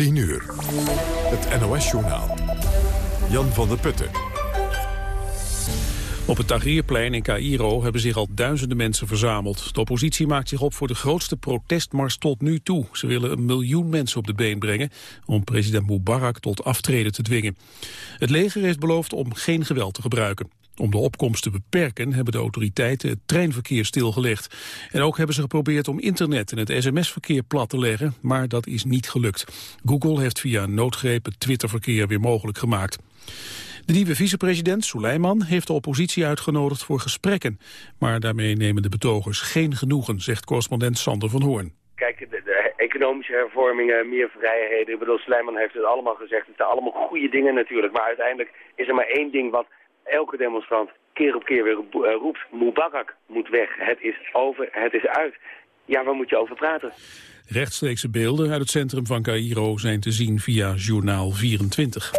10 uur. Het NOS-journaal. Jan van der Putten. Op het Tahrirplein in Cairo hebben zich al duizenden mensen verzameld. De oppositie maakt zich op voor de grootste protestmars tot nu toe. Ze willen een miljoen mensen op de been brengen om president Mubarak tot aftreden te dwingen. Het leger heeft beloofd om geen geweld te gebruiken. Om de opkomst te beperken hebben de autoriteiten het treinverkeer stilgelegd. En ook hebben ze geprobeerd om internet en het sms-verkeer plat te leggen, maar dat is niet gelukt. Google heeft via noodgreep het Twitterverkeer weer mogelijk gemaakt. De nieuwe vicepresident, Suleiman, heeft de oppositie uitgenodigd voor gesprekken. Maar daarmee nemen de betogers geen genoegen, zegt correspondent Sander van Hoorn. Kijk, de, economische hervormingen, meer vrijheden. Ik bedoel, Suleiman heeft het allemaal gezegd. Het zijn allemaal goede dingen natuurlijk. Maar uiteindelijk is er maar één ding wat elke demonstrant keer op keer weer eh, roept. Mubarak moet weg. Het is over, het is uit. Ja, waar moet je over praten? Rechtstreekse beelden uit het centrum van Cairo zijn te zien via Journaal 24.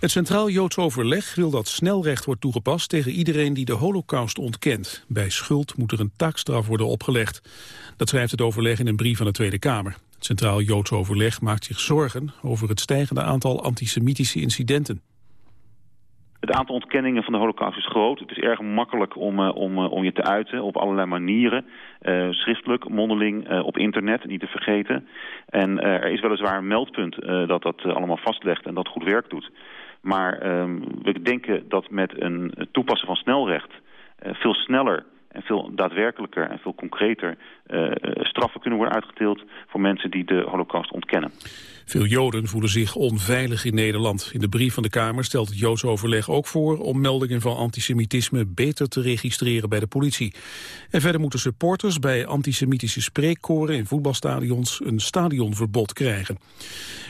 Het Centraal Joods Overleg wil dat snelrecht wordt toegepast tegen iedereen die de holocaust ontkent. Bij schuld moet er een taakstraf worden opgelegd. Dat schrijft het overleg in een brief van de Tweede Kamer. Het Centraal Joods Overleg maakt zich zorgen over het stijgende aantal antisemitische incidenten. Het aantal ontkenningen van de holocaust is groot. Het is erg makkelijk om, uh, om, uh, om je te uiten op allerlei manieren. Uh, schriftelijk, mondeling, op internet, niet te vergeten. En er is weliswaar een meldpunt dat dat allemaal vastlegt en dat goed werk doet. Maar ehm, we denken dat met een toepassen van snelrecht veel sneller en veel daadwerkelijker en veel concreter uh, straffen kunnen worden uitgedeeld voor mensen die de holocaust ontkennen. Veel Joden voelen zich onveilig in Nederland. In de brief van de Kamer stelt het Joods overleg ook voor om meldingen van antisemitisme beter te registreren bij de politie. En verder moeten supporters bij antisemitische spreekkoren in voetbalstadions een stadionverbod krijgen.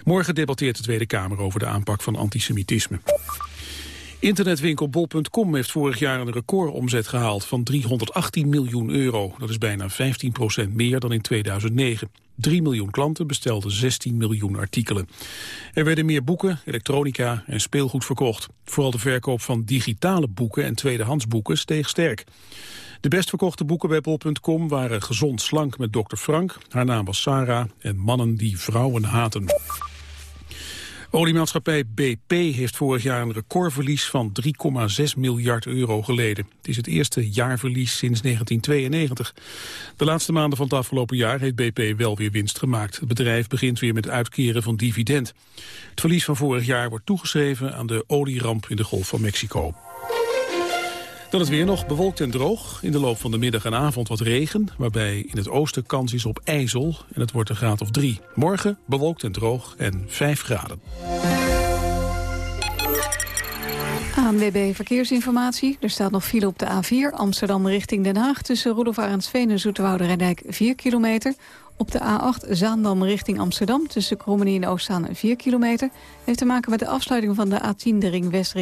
Morgen debatteert de Tweede Kamer over de aanpak van antisemitisme. Internetwinkel bol.com heeft vorig jaar een recordomzet gehaald van 318 miljoen euro. Dat is bijna 15% meer dan in 2009. 3 miljoen klanten bestelden 16 miljoen artikelen. Er werden meer boeken, elektronica en speelgoed verkocht. Vooral de verkoop van digitale boeken en tweedehands boeken steeg sterk. De best verkochte boeken bij bol.com waren Gezond Slank met Dr. Frank, haar naam was Sarah en Mannen die vrouwen haten. Oliemaatschappij BP heeft vorig jaar een recordverlies van 3,6 miljard euro geleden. Het is het eerste jaarverlies sinds 1992. De laatste maanden van het afgelopen jaar heeft BP wel weer winst gemaakt. Het bedrijf begint weer met uitkeren van dividend. Het verlies van vorig jaar wordt toegeschreven aan de olieramp in de Golf van Mexico. Dan het weer nog bewolkt en droog. In de loop van de middag en avond wat regen, waarbij in het oosten kans is op ijzel. En het wordt een graad of drie. Morgen bewolkt en droog en 5 graden. ANWB Verkeersinformatie. Er staat nog file op de A4 Amsterdam richting Den Haag... tussen Roelof Arendsveen en Zoeterwoude Rijndijk 4 kilometer. Op de A8 Zaandam richting Amsterdam tussen Krommenie en Oostzaan 4 kilometer. heeft te maken met de afsluiting van de A10 de ring west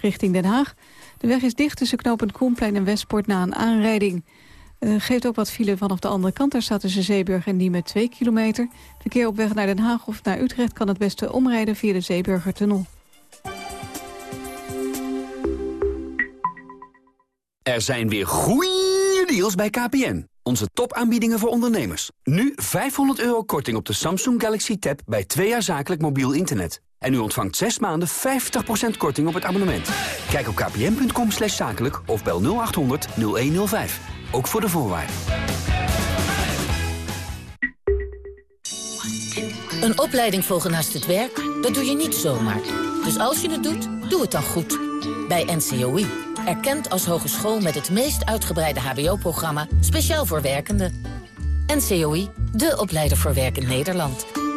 richting Den Haag. De weg is dicht tussen knooppunt Koenplein en Westpoort na een aanrijding. Uh, geeft ook wat file vanaf de andere kant. Daar staat tussen Zeeburg en Diemen 2 kilometer. Verkeer op weg naar Den Haag of naar Utrecht kan het beste omrijden via de Zeeburgertunnel. Er zijn weer goeie deals bij KPN. Onze topaanbiedingen voor ondernemers. Nu 500 euro korting op de Samsung Galaxy Tab bij twee jaar zakelijk mobiel internet. En u ontvangt 6 maanden 50% korting op het abonnement. Kijk op kpn.com slash zakelijk of bel 0800 0105. Ook voor de voorwaarden. Een opleiding volgen naast het werk, dat doe je niet zomaar. Dus als je het doet, doe het dan goed. Bij NCOI. Erkend als hogeschool met het meest uitgebreide hbo-programma... speciaal voor werkenden. NCOI, de opleider voor werk in Nederland.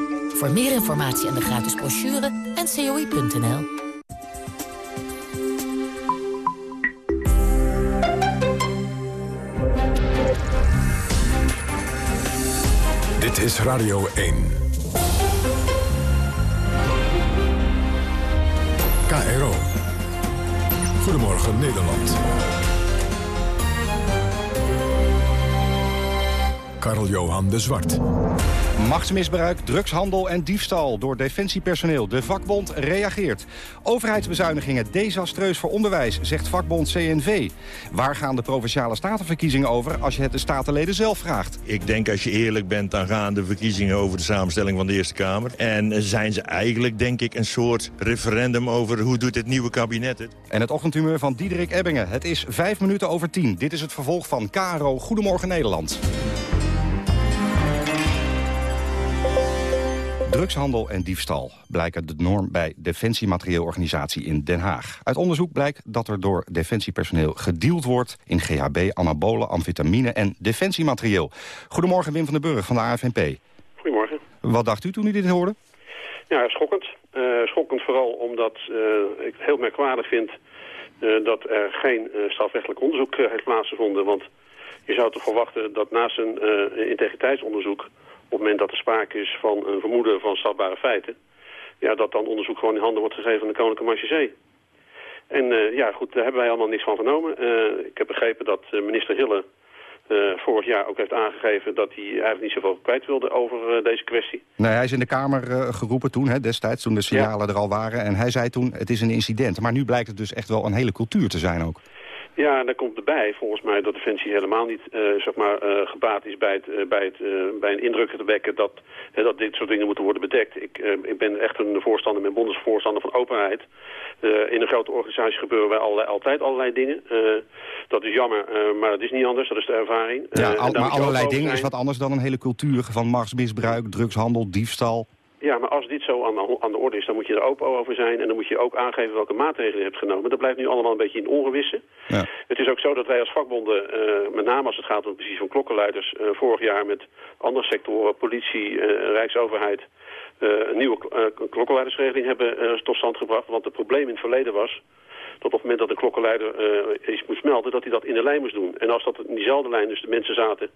Voor meer informatie en de gratis brochure, ncoi.nl. Dit is Radio 1. KRO. Goedemorgen Nederland. Karl-Johan de Zwart. Machtsmisbruik, drugshandel en diefstal door defensiepersoneel. De vakbond reageert. Overheidsbezuinigingen desastreus voor onderwijs, zegt vakbond CNV. Waar gaan de Provinciale Statenverkiezingen over als je het de statenleden zelf vraagt? Ik denk als je eerlijk bent, dan gaan de verkiezingen over de samenstelling van de Eerste Kamer. En zijn ze eigenlijk, denk ik, een soort referendum over hoe doet het nieuwe kabinet het. En het ochtendhumeur van Diederik Ebbingen. Het is vijf minuten over tien. Dit is het vervolg van KRO Goedemorgen Nederland. Drugshandel en diefstal blijken de norm bij Defensiematerieelorganisatie in Den Haag. Uit onderzoek blijkt dat er door defensiepersoneel gedeeld wordt in GHB, anabolen, amfetamine en defensiematerieel. Goedemorgen Wim van den Burg van de AFNP. Goedemorgen. Wat dacht u toen u dit hoorde? Ja, schokkend. Uh, schokkend vooral omdat uh, ik het heel merkwaardig vind uh, dat er geen strafrechtelijk onderzoek heeft plaatsgevonden. Want je zou toch verwachten dat naast een integriteitsonderzoek het moment dat er sprake is van een vermoeden van strafbare feiten... Ja, dat dan onderzoek gewoon in handen wordt gegeven van de Koninklijke Marchezee. En uh, ja, goed, daar hebben wij allemaal niks van vernomen. Uh, ik heb begrepen dat uh, minister Hille vorig jaar ook heeft aangegeven... dat hij eigenlijk niet zoveel kwijt wilde over deze kwestie. Nee, hij is in de Kamer geroepen toen, hè, destijds, toen de signalen er al waren. En hij zei toen, het is een incident. Maar nu blijkt het dus echt wel een hele cultuur te zijn ook. Ja, en daar komt erbij volgens mij dat Defensie helemaal niet uh, zeg maar, uh, gebaat is bij, het, uh, bij, het, bij een indruk te wekken dat, dat dit soort dingen moeten worden bedekt. Ik, ik ben echt een voorstander, ben bondesvoorstander van openheid. in een grote organisatie gebeuren wij allerlei, altijd allerlei dingen. dat is jammer, maar dat is niet anders, dat is de ervaring. Ja, al, maar allerlei dingen is wat anders dan een hele cultuur van machtsmisbruik, drugshandel, diefstal. Ja, maar als dit zo aan de, aan de orde is, dan moet je er open over zijn. En dan moet je ook aangeven welke maatregelen je hebt genomen. Dat blijft nu allemaal een beetje in ongewisse. Ja. Het is ook zo dat wij als vakbonden, uh, met name als het gaat om precies van klokkenluiders... Uh, vorig jaar met andere sectoren, politie, uh, rijksoverheid... een nieuwe klokkenluidersregeling hebben tot stand gebracht. Want het probleem in het verleden was dat op het moment dat een klokkenluider iets moest melden... dat hij dat in de lijn moest doen. En als dat in diezelfde lijn dus de mensen zaten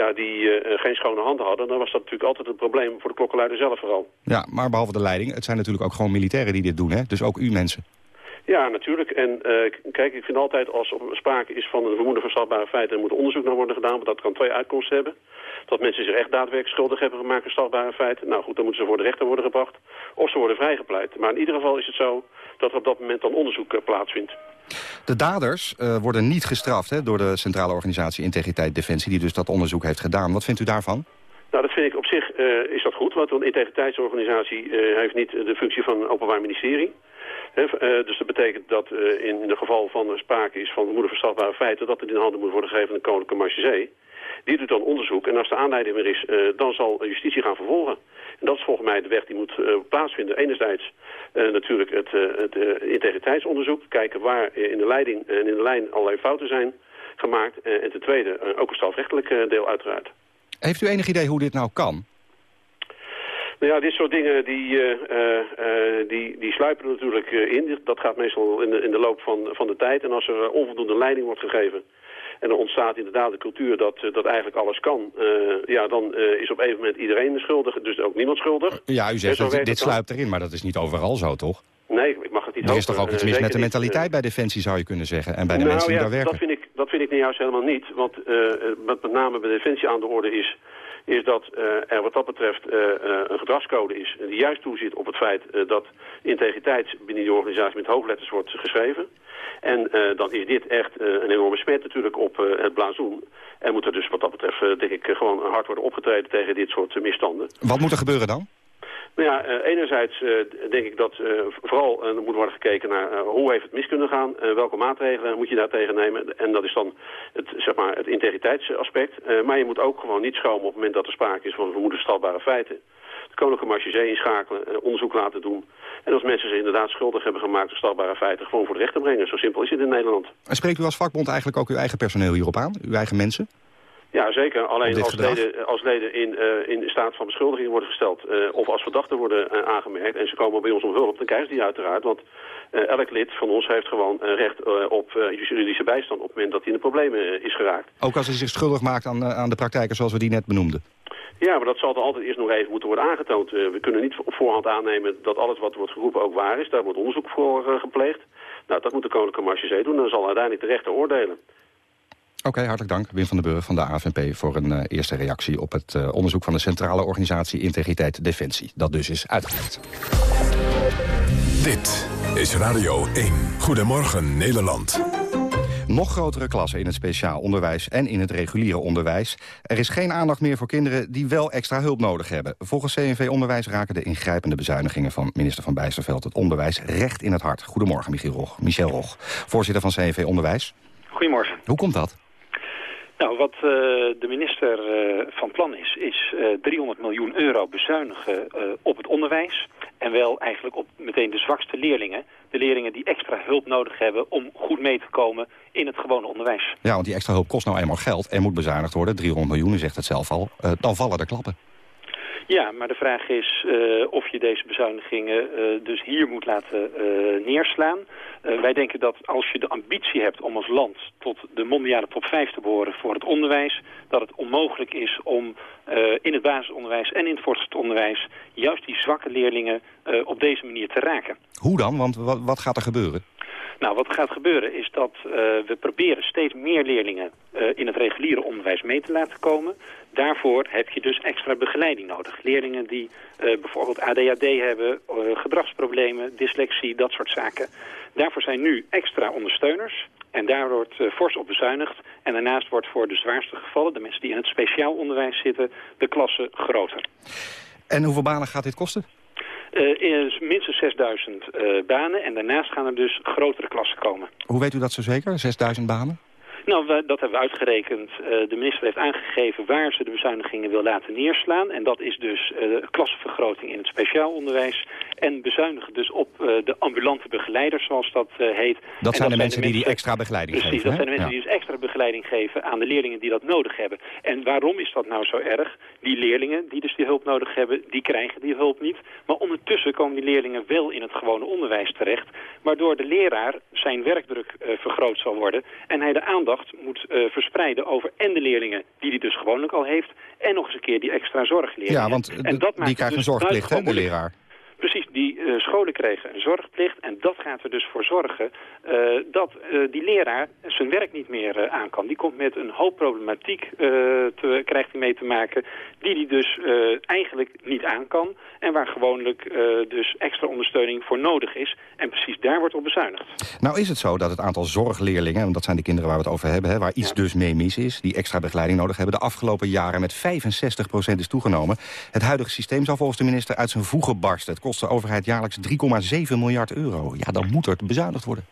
ja, die uh, geen schone handen hadden... dan was dat natuurlijk altijd een probleem voor de klokkenluider zelf vooral. Ja, maar behalve de leiding, het zijn natuurlijk ook gewoon militairen die dit doen, hè? Dus ook u mensen. Ja, natuurlijk. En uh, kijk, ik vind altijd als er sprake is van een vermoeden van strafbare feiten... er moet onderzoek naar worden gedaan, want dat kan twee uitkomsten hebben. Dat mensen zich echt daadwerkelijk schuldig hebben gemaakt aan strafbare feiten. Nou goed, dan moeten ze voor de rechter worden gebracht. Of ze worden vrijgepleit. Maar in ieder geval is het zo dat er op dat moment dan onderzoek uh, plaatsvindt. De daders uh, worden niet gestraft hè, door de Centrale Organisatie Integriteit Defensie... die dus dat onderzoek heeft gedaan. Wat vindt u daarvan? Nou, dat vind ik op zich uh, is dat goed, want een integriteitsorganisatie uh, heeft niet de functie van een openbaar ministerie. He, uh, dus dat betekent dat in, de geval van sprake is van moeder van strafbare feiten... dat het in handen moet worden gegeven aan de Koninklijke Marchezee. Die doet dan onderzoek en als de aanleiding er is, dan zal justitie gaan vervolgen. En dat is volgens mij de weg die moet plaatsvinden. Enerzijds natuurlijk het, het integriteitsonderzoek. Kijken waar in de leiding en in de lijn allerlei fouten zijn gemaakt. en ten tweede ook een strafrechtelijk deel uiteraard. Heeft u enig idee hoe dit nou kan? Nou ja, dit soort dingen die, die, die sluipen natuurlijk in. Dat gaat meestal in de, in de loop van, van de tijd. En als er onvoldoende leiding wordt gegeven... En er ontstaat inderdaad de cultuur dat, dat eigenlijk alles kan. Uh, ja, dan is op een moment iedereen schuldig, dus ook niemand schuldig. Ja, u zegt dat dit sluipt erin, maar dat is niet overal zo, toch? Nee, ik mag het niet Er is toch ook iets mis met de mentaliteit bij Defensie, zou je kunnen zeggen. En bij de nou, mensen die ja, daar werken. Dat vind, ik, dat vind ik nou juist helemaal niet. Want wat met name bij Defensie aan de orde is is dat uh, er wat dat betreft een gedragscode is die juist toeziet op het feit dat integriteit binnen die organisatie met hoofdletters wordt geschreven. En dan is dit echt een enorme smet natuurlijk op het blazoen. En moet er dus wat dat betreft denk ik gewoon hard worden opgetreden tegen dit soort misstanden. Wat moet er gebeuren dan? Nou ja, uh, enerzijds uh, denk ik dat uh, vooral moet worden gekeken naar hoe heeft het mis kunnen gaan. welke maatregelen moet je daar tegen nemen. En dat is dan het, zeg maar, het integriteitsaspect. maar je moet ook gewoon niet schromen op het moment dat er sprake is van vermoeden strafbare feiten. De Koninklijke Marchezee inschakelen, onderzoek laten doen. En als mensen zich inderdaad schuldig hebben gemaakt aan strafbare feiten... gewoon voor de rechter brengen. Zo simpel is het in Nederland. En spreekt u als vakbond eigenlijk ook uw eigen personeel hierop aan? Uw eigen mensen? Ja, zeker. Alleen als leden, als leden in, uh, in staat van beschuldiging worden gesteld... Uh, of als verdachten worden uh, aangemerkt en ze komen bij ons om hulp... dan krijgen ze die uiteraard. Want elk lid van ons heeft gewoon recht op juridische bijstand... op het moment dat hij in de problemen is geraakt. Ook als hij zich schuldig maakt aan, aan de praktijken zoals we die net benoemden? Ja, maar dat zal er altijd eerst nog even moeten worden aangetoond. we kunnen niet op voorhand aannemen dat alles wat wordt geroepen ook waar is. Daar wordt onderzoek voor gepleegd. Nou, dat moet de Koninklijke Marchezee doen. Dan zal uiteindelijk de rechter oordelen. Oké, hartelijk dank. Wim van den Burg van de AFNP voor een eerste reactie... op het onderzoek van de Centrale Organisatie Integriteit Defensie. Dat dus is uitgelegd. Dit is Radio 1. Goedemorgen Nederland. Nog grotere klassen in het speciaal onderwijs en in het reguliere onderwijs. Er is geen aandacht meer voor kinderen die wel extra hulp nodig hebben. Volgens CNV Onderwijs raken de ingrijpende bezuinigingen van minister Van Bijsterveld het onderwijs recht in het hart. Goedemorgen, Michiel Rog. Michel Rog, voorzitter van CNV Onderwijs. Goedemorgen. Hoe komt dat? Nou, wat uh, de minister uh, van plan is, is uh, 300 miljoen euro bezuinigen op het onderwijs. En wel eigenlijk op meteen de zwakste leerlingen. De leerlingen die extra hulp nodig hebben om goed mee te komen in het gewone onderwijs. Ja, want die extra hulp kost nou eenmaal geld en moet bezuinigd worden. 300 miljoen, zegt het zelf al. dan vallen de klappen. Ja, maar de vraag is uh, of je deze bezuinigingen uh, dus hier moet laten uh, neerslaan. wij denken dat als je de ambitie hebt om als land tot de mondiale top 5 te behoren voor het onderwijs, dat het onmogelijk is om in het basisonderwijs en in het voortgezet onderwijs juist die zwakke leerlingen op deze manier te raken. Hoe dan? Want wat gaat er gebeuren? Nou, wat gaat gebeuren is dat uh, we proberen steeds meer leerlingen uh, in het reguliere onderwijs mee te laten komen. Daarvoor heb je dus extra begeleiding nodig. Leerlingen die uh, bijvoorbeeld ADHD hebben, gedragsproblemen, dyslexie, dat soort zaken. Daarvoor zijn nu extra ondersteuners. En daar wordt fors op bezuinigd. En daarnaast wordt voor de zwaarste gevallen, de mensen die in het speciaal onderwijs zitten, de klasse groter. En hoeveel banen gaat dit kosten? Uh, minstens 6000 uh, banen en daarnaast gaan er dus grotere klassen komen. Hoe weet u dat zo zeker, 6000 banen? Nou, we, dat hebben we uitgerekend. Uh, de minister heeft aangegeven waar ze de bezuinigingen wil laten neerslaan. En dat is dus uh, klassenvergroting in het speciaal onderwijs. En bezuinigen dus op uh, de ambulante begeleiders, zoals dat heet. Dat zijn de mensen die die extra begeleiding precies, geven, Precies, dat zijn de mensen ja. die dus extra begeleiding geven aan de leerlingen die dat nodig hebben. En waarom is dat nou zo erg? Die leerlingen die dus die hulp nodig hebben, die krijgen die hulp niet. Maar ondertussen komen die leerlingen wel in het gewone onderwijs terecht. Waardoor de leraar zijn werkdruk vergroot zal worden. En hij de aandacht moet uh, verspreiden over en de leerlingen die hij dus gewoonlijk al heeft... en nog eens een keer die extra zorgleerlingen. Ja, want en dat die krijgt dus een zorgplicht, hè, de leraar? Precies, die uh, scholen kregen een zorgplicht en dat gaat er dus voor zorgen uh, dat uh, die leraar zijn werk niet meer aan kan. Die komt met een hoop problematiek, te, krijgt hij mee te maken, die hij dus eigenlijk niet aan kan en waar gewoonlijk dus extra ondersteuning voor nodig is. En precies daar wordt op bezuinigd. Nou is het zo dat het aantal zorgleerlingen, en dat zijn de kinderen waar we het over hebben, hè, waar iets ja. dus mee mis is, die extra begeleiding nodig hebben, de afgelopen jaren met 65% is toegenomen. Het huidige systeem zal volgens de minister uit zijn voegen barsten. Het kost de overheid jaarlijks 3,7 miljard euro. Ja, dan moet er bezuinigd worden.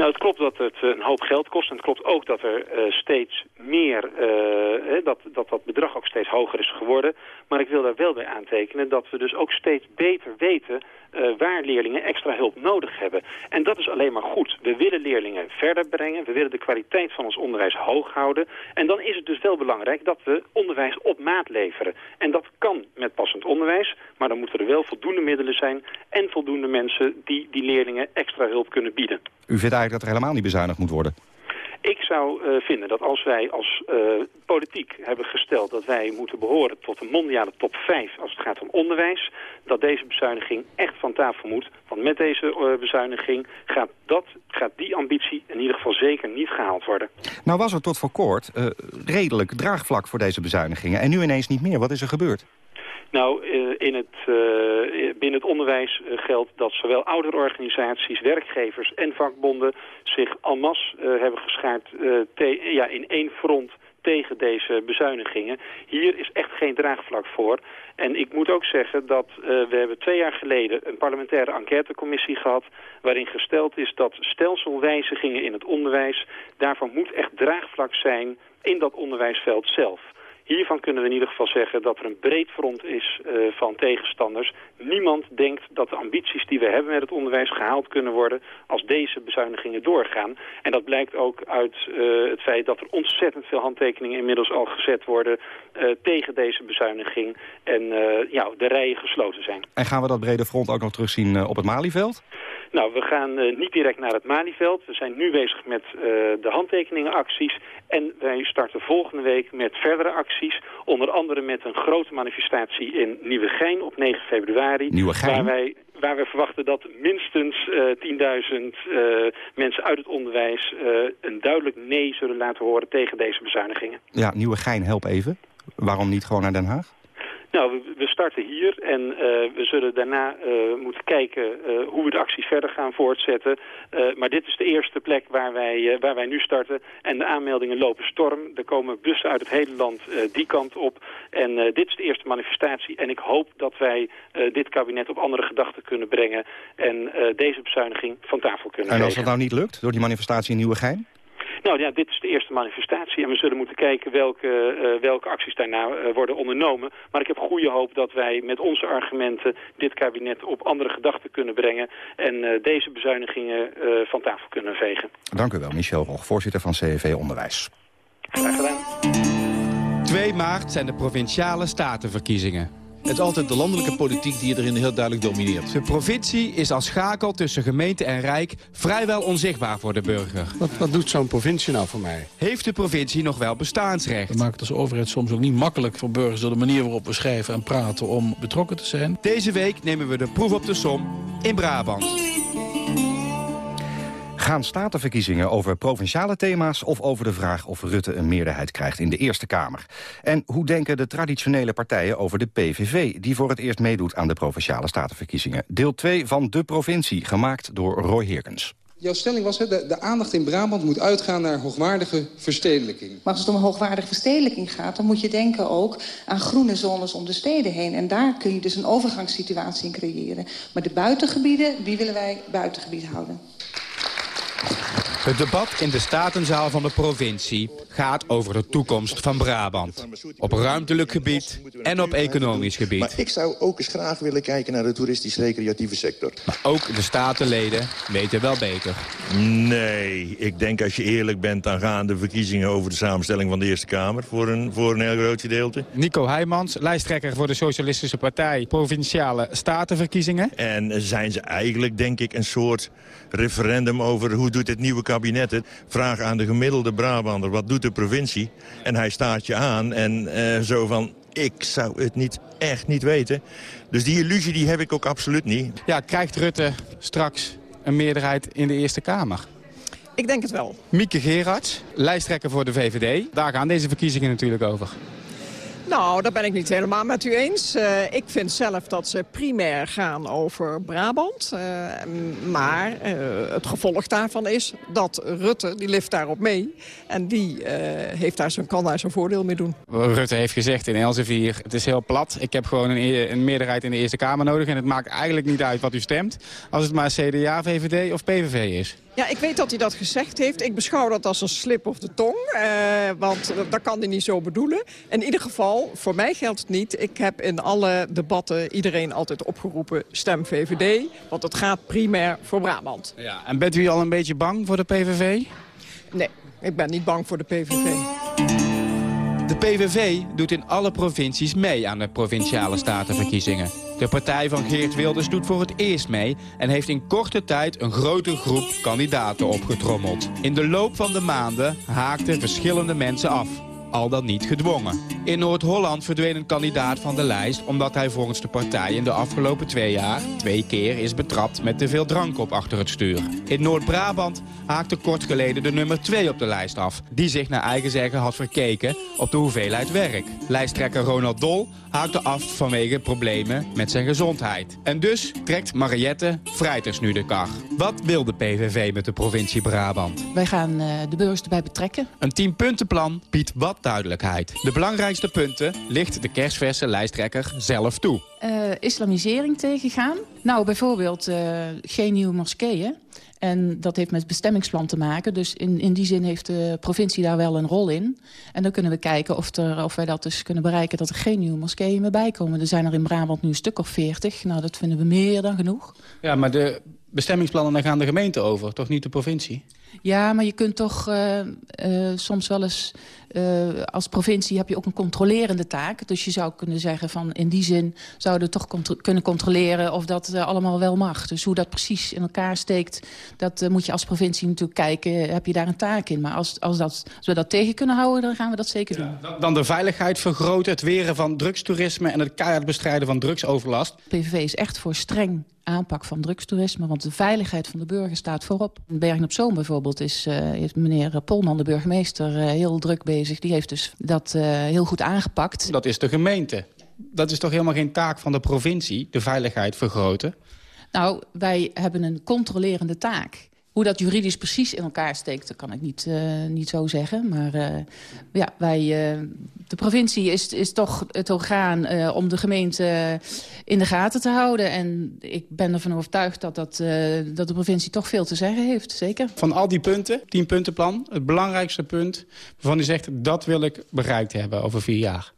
Nou, het klopt dat het een hoop geld kost. En het klopt ook dat er uh, steeds meer, uh, dat, dat dat bedrag ook steeds hoger is geworden. Maar ik wil daar wel bij aantekenen dat we dus ook steeds beter weten waar leerlingen extra hulp nodig hebben. En dat is alleen maar goed. We willen leerlingen verder brengen. We willen de kwaliteit van ons onderwijs hoog houden. En dan is het dus wel belangrijk dat we onderwijs op maat leveren. En dat kan met passend onderwijs. Maar dan moeten er wel voldoende middelen zijn en voldoende mensen die die leerlingen extra hulp kunnen bieden. U vindt eigenlijk dat er helemaal niet bezuinigd moet worden? Ik zou uh, vinden dat als wij als uh, politiek hebben gesteld dat wij moeten behoren tot de mondiale top 5 als het gaat om onderwijs, dat deze bezuiniging echt van tafel moet. Want met deze uh, bezuiniging gaat, dat, gaat die ambitie in ieder geval zeker niet gehaald worden. Nou was er tot voor kort redelijk draagvlak voor deze bezuinigingen en nu ineens niet meer. Wat is er gebeurd? Nou, in het, uh, binnen het onderwijs geldt dat zowel ouderorganisaties, werkgevers en vakbonden zich en masse hebben geschaard ja, in één front tegen deze bezuinigingen. Hier is echt geen draagvlak voor. En ik moet ook zeggen dat we hebben twee jaar geleden een parlementaire enquêtecommissie gehad... waarin gesteld is dat stelselwijzigingen in het onderwijs... daarvan moet echt draagvlak zijn in dat onderwijsveld zelf. Hiervan kunnen we in ieder geval zeggen dat er een breed front is uh, van tegenstanders. Niemand denkt dat de ambities die we hebben met het onderwijs gehaald kunnen worden als deze bezuinigingen doorgaan. En dat blijkt ook uit uh, het feit dat er ontzettend veel handtekeningen inmiddels al gezet worden uh, tegen deze bezuiniging. En ja, de rijen gesloten zijn. En gaan we dat brede front ook nog terugzien op het Malieveld? Nou, we gaan uh, niet direct naar het Malieveld. We zijn nu bezig met uh, de handtekeningenacties. En wij starten volgende week met verdere acties. Onder andere met een grote manifestatie in Nieuwegein op 9 februari. Nieuwegein? Waar wij, waar we verwachten dat minstens 10.000 mensen uit het onderwijs een duidelijk nee zullen laten horen tegen deze bezuinigingen. Ja, nieuwe gein, help even. Waarom niet gewoon naar Den Haag? Nou, we, starten hier en uh, we zullen daarna uh, moeten kijken uh, hoe we de acties verder gaan voortzetten. maar dit is de eerste plek waar wij, waar wij nu starten. En de aanmeldingen lopen storm. Er komen bussen uit het hele land die kant op. En dit is de eerste manifestatie. En ik hoop dat wij dit kabinet op andere gedachten kunnen brengen. En deze bezuiniging van tafel kunnen En als dat nou niet lukt, door die manifestatie in Nieuwegein? Nou ja, dit is de eerste manifestatie en we zullen moeten kijken welke, uh, welke acties daarna uh, worden ondernomen. Maar ik heb goede hoop dat wij met onze argumenten dit kabinet op andere gedachten kunnen brengen en uh, deze bezuinigingen van tafel kunnen vegen. Dank u wel, Michel Rog, voorzitter van CEV Onderwijs. Graag gedaan. 2 maart zijn de provinciale statenverkiezingen. Het is altijd de landelijke politiek die erin heel duidelijk domineert. De provincie is als schakel tussen gemeente en rijk vrijwel onzichtbaar voor de burger. Wat, wat doet zo'n provincie nou voor mij? Heeft de provincie nog wel bestaansrecht? We maken het als overheid soms ook niet makkelijk voor burgers... door de manier waarop we schrijven en praten om betrokken te zijn. Deze week nemen we de proef op de som in Brabant. Gaan statenverkiezingen over provinciale thema's... of over de vraag of Rutte een meerderheid krijgt in de Eerste Kamer? En hoe denken de traditionele partijen over de PVV... die voor het eerst meedoet aan de provinciale statenverkiezingen? Deel 2 van De Provincie, gemaakt door Roy Heerkens. Jouw stelling was, hè, de, de aandacht in Brabant moet uitgaan naar hoogwaardige verstedelijking. Maar als het om hoogwaardige verstedelijking gaat... dan moet je denken ook aan groene zones om de steden heen. En daar kun je dus een overgangssituatie in creëren. Maar de buitengebieden, die willen wij buitengebied houden. Het debat in de Statenzaal van de provincie gaat over de toekomst van Brabant. Op ruimtelijk gebied en op economisch gebied. Maar ik zou ook eens graag willen kijken naar de toeristisch-recreatieve sector. Maar ook de statenleden weten wel beter. Nee, ik denk als je eerlijk bent... dan gaan de verkiezingen over de samenstelling van de Eerste Kamer... voor een, voor een heel groot gedeelte. Nico Heijmans, lijsttrekker voor de Socialistische Partij... Provinciale Statenverkiezingen. En zijn ze eigenlijk, denk ik, een soort referendum over hoe doet het nieuwe kabinet het. Vraag aan de gemiddelde Brabander, wat doet de provincie? En hij staat je aan en uh, zo van, ik zou het niet, echt niet weten. Dus die illusie die heb ik ook absoluut niet. Ja, krijgt Rutte straks een meerderheid in de Eerste Kamer? Ik denk het wel. Mieke Gerards, lijsttrekker voor de VVD. Daar gaan deze verkiezingen natuurlijk over. Nou, dat ben ik niet helemaal met u eens. Uh, ik vind zelf dat ze primair gaan over Brabant. Uh, maar uh, het gevolg daarvan is dat Rutte, die lift daarop mee. En die heeft daar zijn, kan daar zijn voordeel mee doen. Rutte heeft gezegd in Elsevier, het is heel plat. Ik heb gewoon een, e-, een, meerderheid in de Eerste Kamer nodig. En het maakt eigenlijk niet uit wat u stemt. Als het maar CDA, VVD of PVV is. Ja, ik weet dat hij dat gezegd heeft. Ik beschouw dat als een slip of de tong. Uh, want dat kan hij niet zo bedoelen. In ieder geval, voor mij geldt het niet. Ik heb in alle debatten iedereen altijd opgeroepen... stem VVD, want het gaat primair voor Brabant. Ja, en bent u al een beetje bang voor de PVV? Nee, ik ben niet bang voor de PVV. De PVV doet in alle provincies mee aan de provinciale statenverkiezingen. De partij van Geert Wilders doet voor het eerst mee... en heeft in korte tijd een grote groep kandidaten opgetrommeld. In de loop van de maanden haakten verschillende mensen af al dan niet gedwongen. In Noord-Holland verdween een kandidaat van de lijst... omdat hij volgens de partij in de afgelopen twee jaar... twee keer is betrapt met te veel drank op achter het stuur. In Noord-Brabant haakte kort geleden de nummer 2 op de lijst af... die zich naar eigen zeggen had verkeken op de hoeveelheid werk. Lijsttrekker Ronald Dol haakte af vanwege problemen met zijn gezondheid. En dus trekt Mariette Vrijters nu de kar. Wat wil de PVV met de provincie Brabant? Wij gaan uh, de burgers erbij betrekken. Een tienpuntenplan biedt wat duidelijkheid. De belangrijkste punten ligt de kerstverse lijsttrekker zelf toe. Uh, islamisering tegengaan. Nou, bijvoorbeeld uh, geen nieuwe moskeeën. En dat heeft met het bestemmingsplan te maken. Dus in, in die zin heeft de provincie daar wel een rol in. En dan kunnen we kijken of, er, of wij dat dus kunnen bereiken... dat er geen nieuwe moskeeën meer bij komen. Er zijn er in Brabant nu een stuk of veertig. Nou, dat vinden we meer dan genoeg. Ja, maar de bestemmingsplannen, daar gaan de gemeenten over, toch niet de provincie? Ja, maar je kunt toch uh, uh, soms wel eens... Uh, als provincie heb je ook een controlerende taak. Dus je zou kunnen zeggen van in die zin... zouden we toch contro kunnen controleren of dat allemaal wel mag. Dus hoe dat precies in elkaar steekt... dat moet je als provincie natuurlijk kijken. Heb je daar een taak in? Maar als, als, dat, als we dat tegen kunnen houden, dan gaan we dat zeker doen. Ja, dan de veiligheid vergroten, het weren van drugstoerisme... en het keihard bestrijden van drugsoverlast. PVV is echt voor streng aanpak van drugstoerisme. Want de veiligheid van de burger staat voorop. In Bergen op Zoom bijvoorbeeld is, meneer Polman, de burgemeester, heel druk bezig. Die heeft dus dat uh, heel goed aangepakt. Dat is de gemeente. Dat is toch helemaal geen taak van de provincie, de veiligheid vergroten? Nou, wij hebben een controlerende taak. Hoe dat juridisch precies in elkaar steekt, dat kan ik niet, uh, niet zo zeggen. Maar uh, ja, wij, uh, de provincie is, is toch het orgaan om de gemeente in de gaten te houden. En ik ben ervan overtuigd dat, dat, dat de provincie toch veel te zeggen heeft, zeker. Van al die punten, tien puntenplan, het belangrijkste punt... waarvan u zegt, dat wil ik bereikt hebben over vier jaar.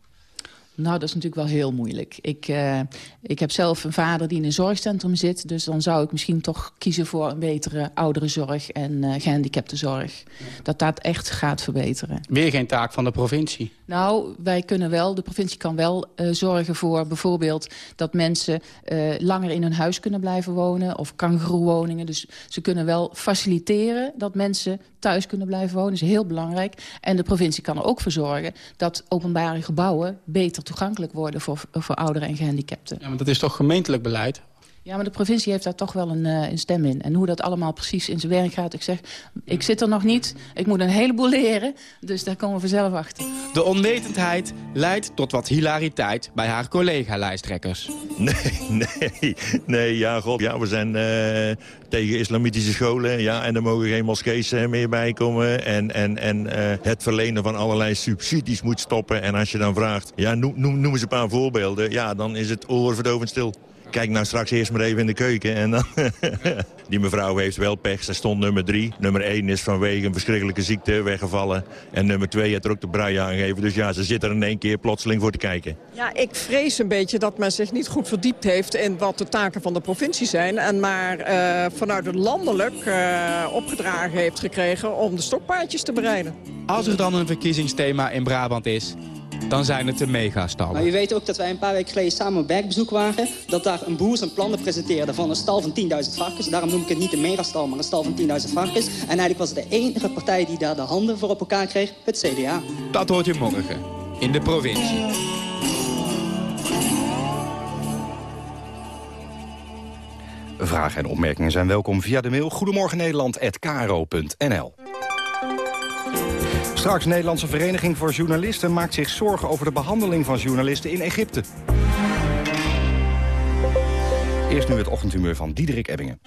Nou, dat is natuurlijk wel heel moeilijk. Ik, uh, ik heb zelf een vader die in een zorgcentrum zit. Dus dan zou ik misschien toch kiezen voor een betere ouderenzorg en uh, gehandicaptenzorg. Dat dat echt gaat verbeteren. Weer geen taak van de provincie? Nou, wij kunnen wel, de provincie kan wel uh, zorgen voor bijvoorbeeld dat mensen langer in hun huis kunnen blijven wonen. Of kangeroewoningen. Dus ze kunnen wel faciliteren dat mensen thuis kunnen blijven wonen. Dat is heel belangrijk. En de provincie kan er ook voor zorgen dat openbare gebouwen beter toegankelijk worden voor, voor ouderen en gehandicapten. Ja, maar dat is toch gemeentelijk beleid? Ja, maar de provincie heeft daar toch wel een, uh, een, stem in. En hoe dat allemaal precies in zijn werk gaat, ik zeg... ik zit er nog niet, ik moet een heleboel leren, dus daar komen we vanzelf achter. De onwetendheid leidt tot wat hilariteit bij haar collega-lijsttrekkers. Nee, nee, nee, ja, god, ja, we zijn uh, tegen islamitische scholen, ja, en er mogen geen moskees uh, meer bij komen. En, en, en het verlenen van allerlei subsidies moet stoppen. En als je dan vraagt, ja, noem, noem, noem eens een paar voorbeelden, ja, dan is het oorverdovend stil kijk nou straks eerst maar even in de keuken. En dan die mevrouw heeft wel pech. Zij stond nummer drie. Nummer één is vanwege een verschrikkelijke ziekte weggevallen. En nummer twee heeft er ook de brui aangegeven. Dus ja, ze zit er in één keer plotseling voor te kijken. Ja, ik vrees een beetje dat men zich niet goed verdiept heeft... in wat de taken van de provincie zijn. En maar uh, vanuit het landelijk uh, opgedragen heeft gekregen... om de stokpaardjes te bereiden. Als er dan een verkiezingsthema in Brabant is dan zijn het de megastallen. Maar je weet ook dat wij een paar weken geleden samen op werkbezoek waren. Dat daar een boer zijn plannen presenteerde van een stal van 10.000 varkens. Daarom noem ik het niet een megastal, maar een stal van 10.000 varkens. En eigenlijk was de enige partij die daar de handen voor op elkaar kreeg, het CDA. Dat hoort je morgen, in de provincie. Vragen en opmerkingen zijn welkom via de mail Goedemorgen Nederland@kro.nl. Straks Nederlandse Vereniging voor Journalisten maakt zich zorgen over de behandeling van journalisten in Egypte. Eerst nu het ochtendhumeur van Diederik Ebbingen.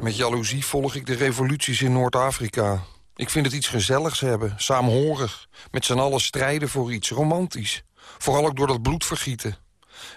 Met jaloezie volg ik de revoluties in Noord-Afrika. Ik vind het iets gezelligs hebben, saamhorig. Met z'n allen strijden voor iets, romantisch. Vooral ook door dat bloedvergieten.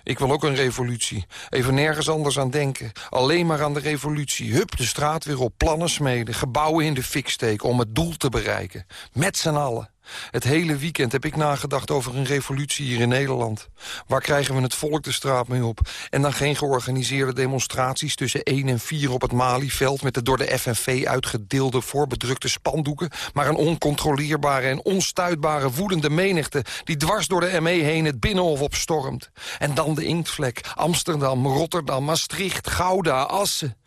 Ik wil ook een revolutie. Even nergens anders aan denken. Alleen maar aan de revolutie. Hup, de straat weer op, plannen smeden, gebouwen in de fik steken... om het doel te bereiken. Met z'n allen. Het hele weekend heb ik nagedacht over een revolutie hier in Nederland. Waar krijgen we het volk de straat mee op? En dan geen georganiseerde demonstraties tussen 1 en 4 op het Malieveld... met de door de FNV uitgedeelde voorbedrukte spandoeken... maar een oncontroleerbare en onstuitbare woedende menigte... die dwars door de ME heen het Binnenhof opstormt. En dan de inktvlek. Amsterdam, Rotterdam, Maastricht, Gouda, Assen.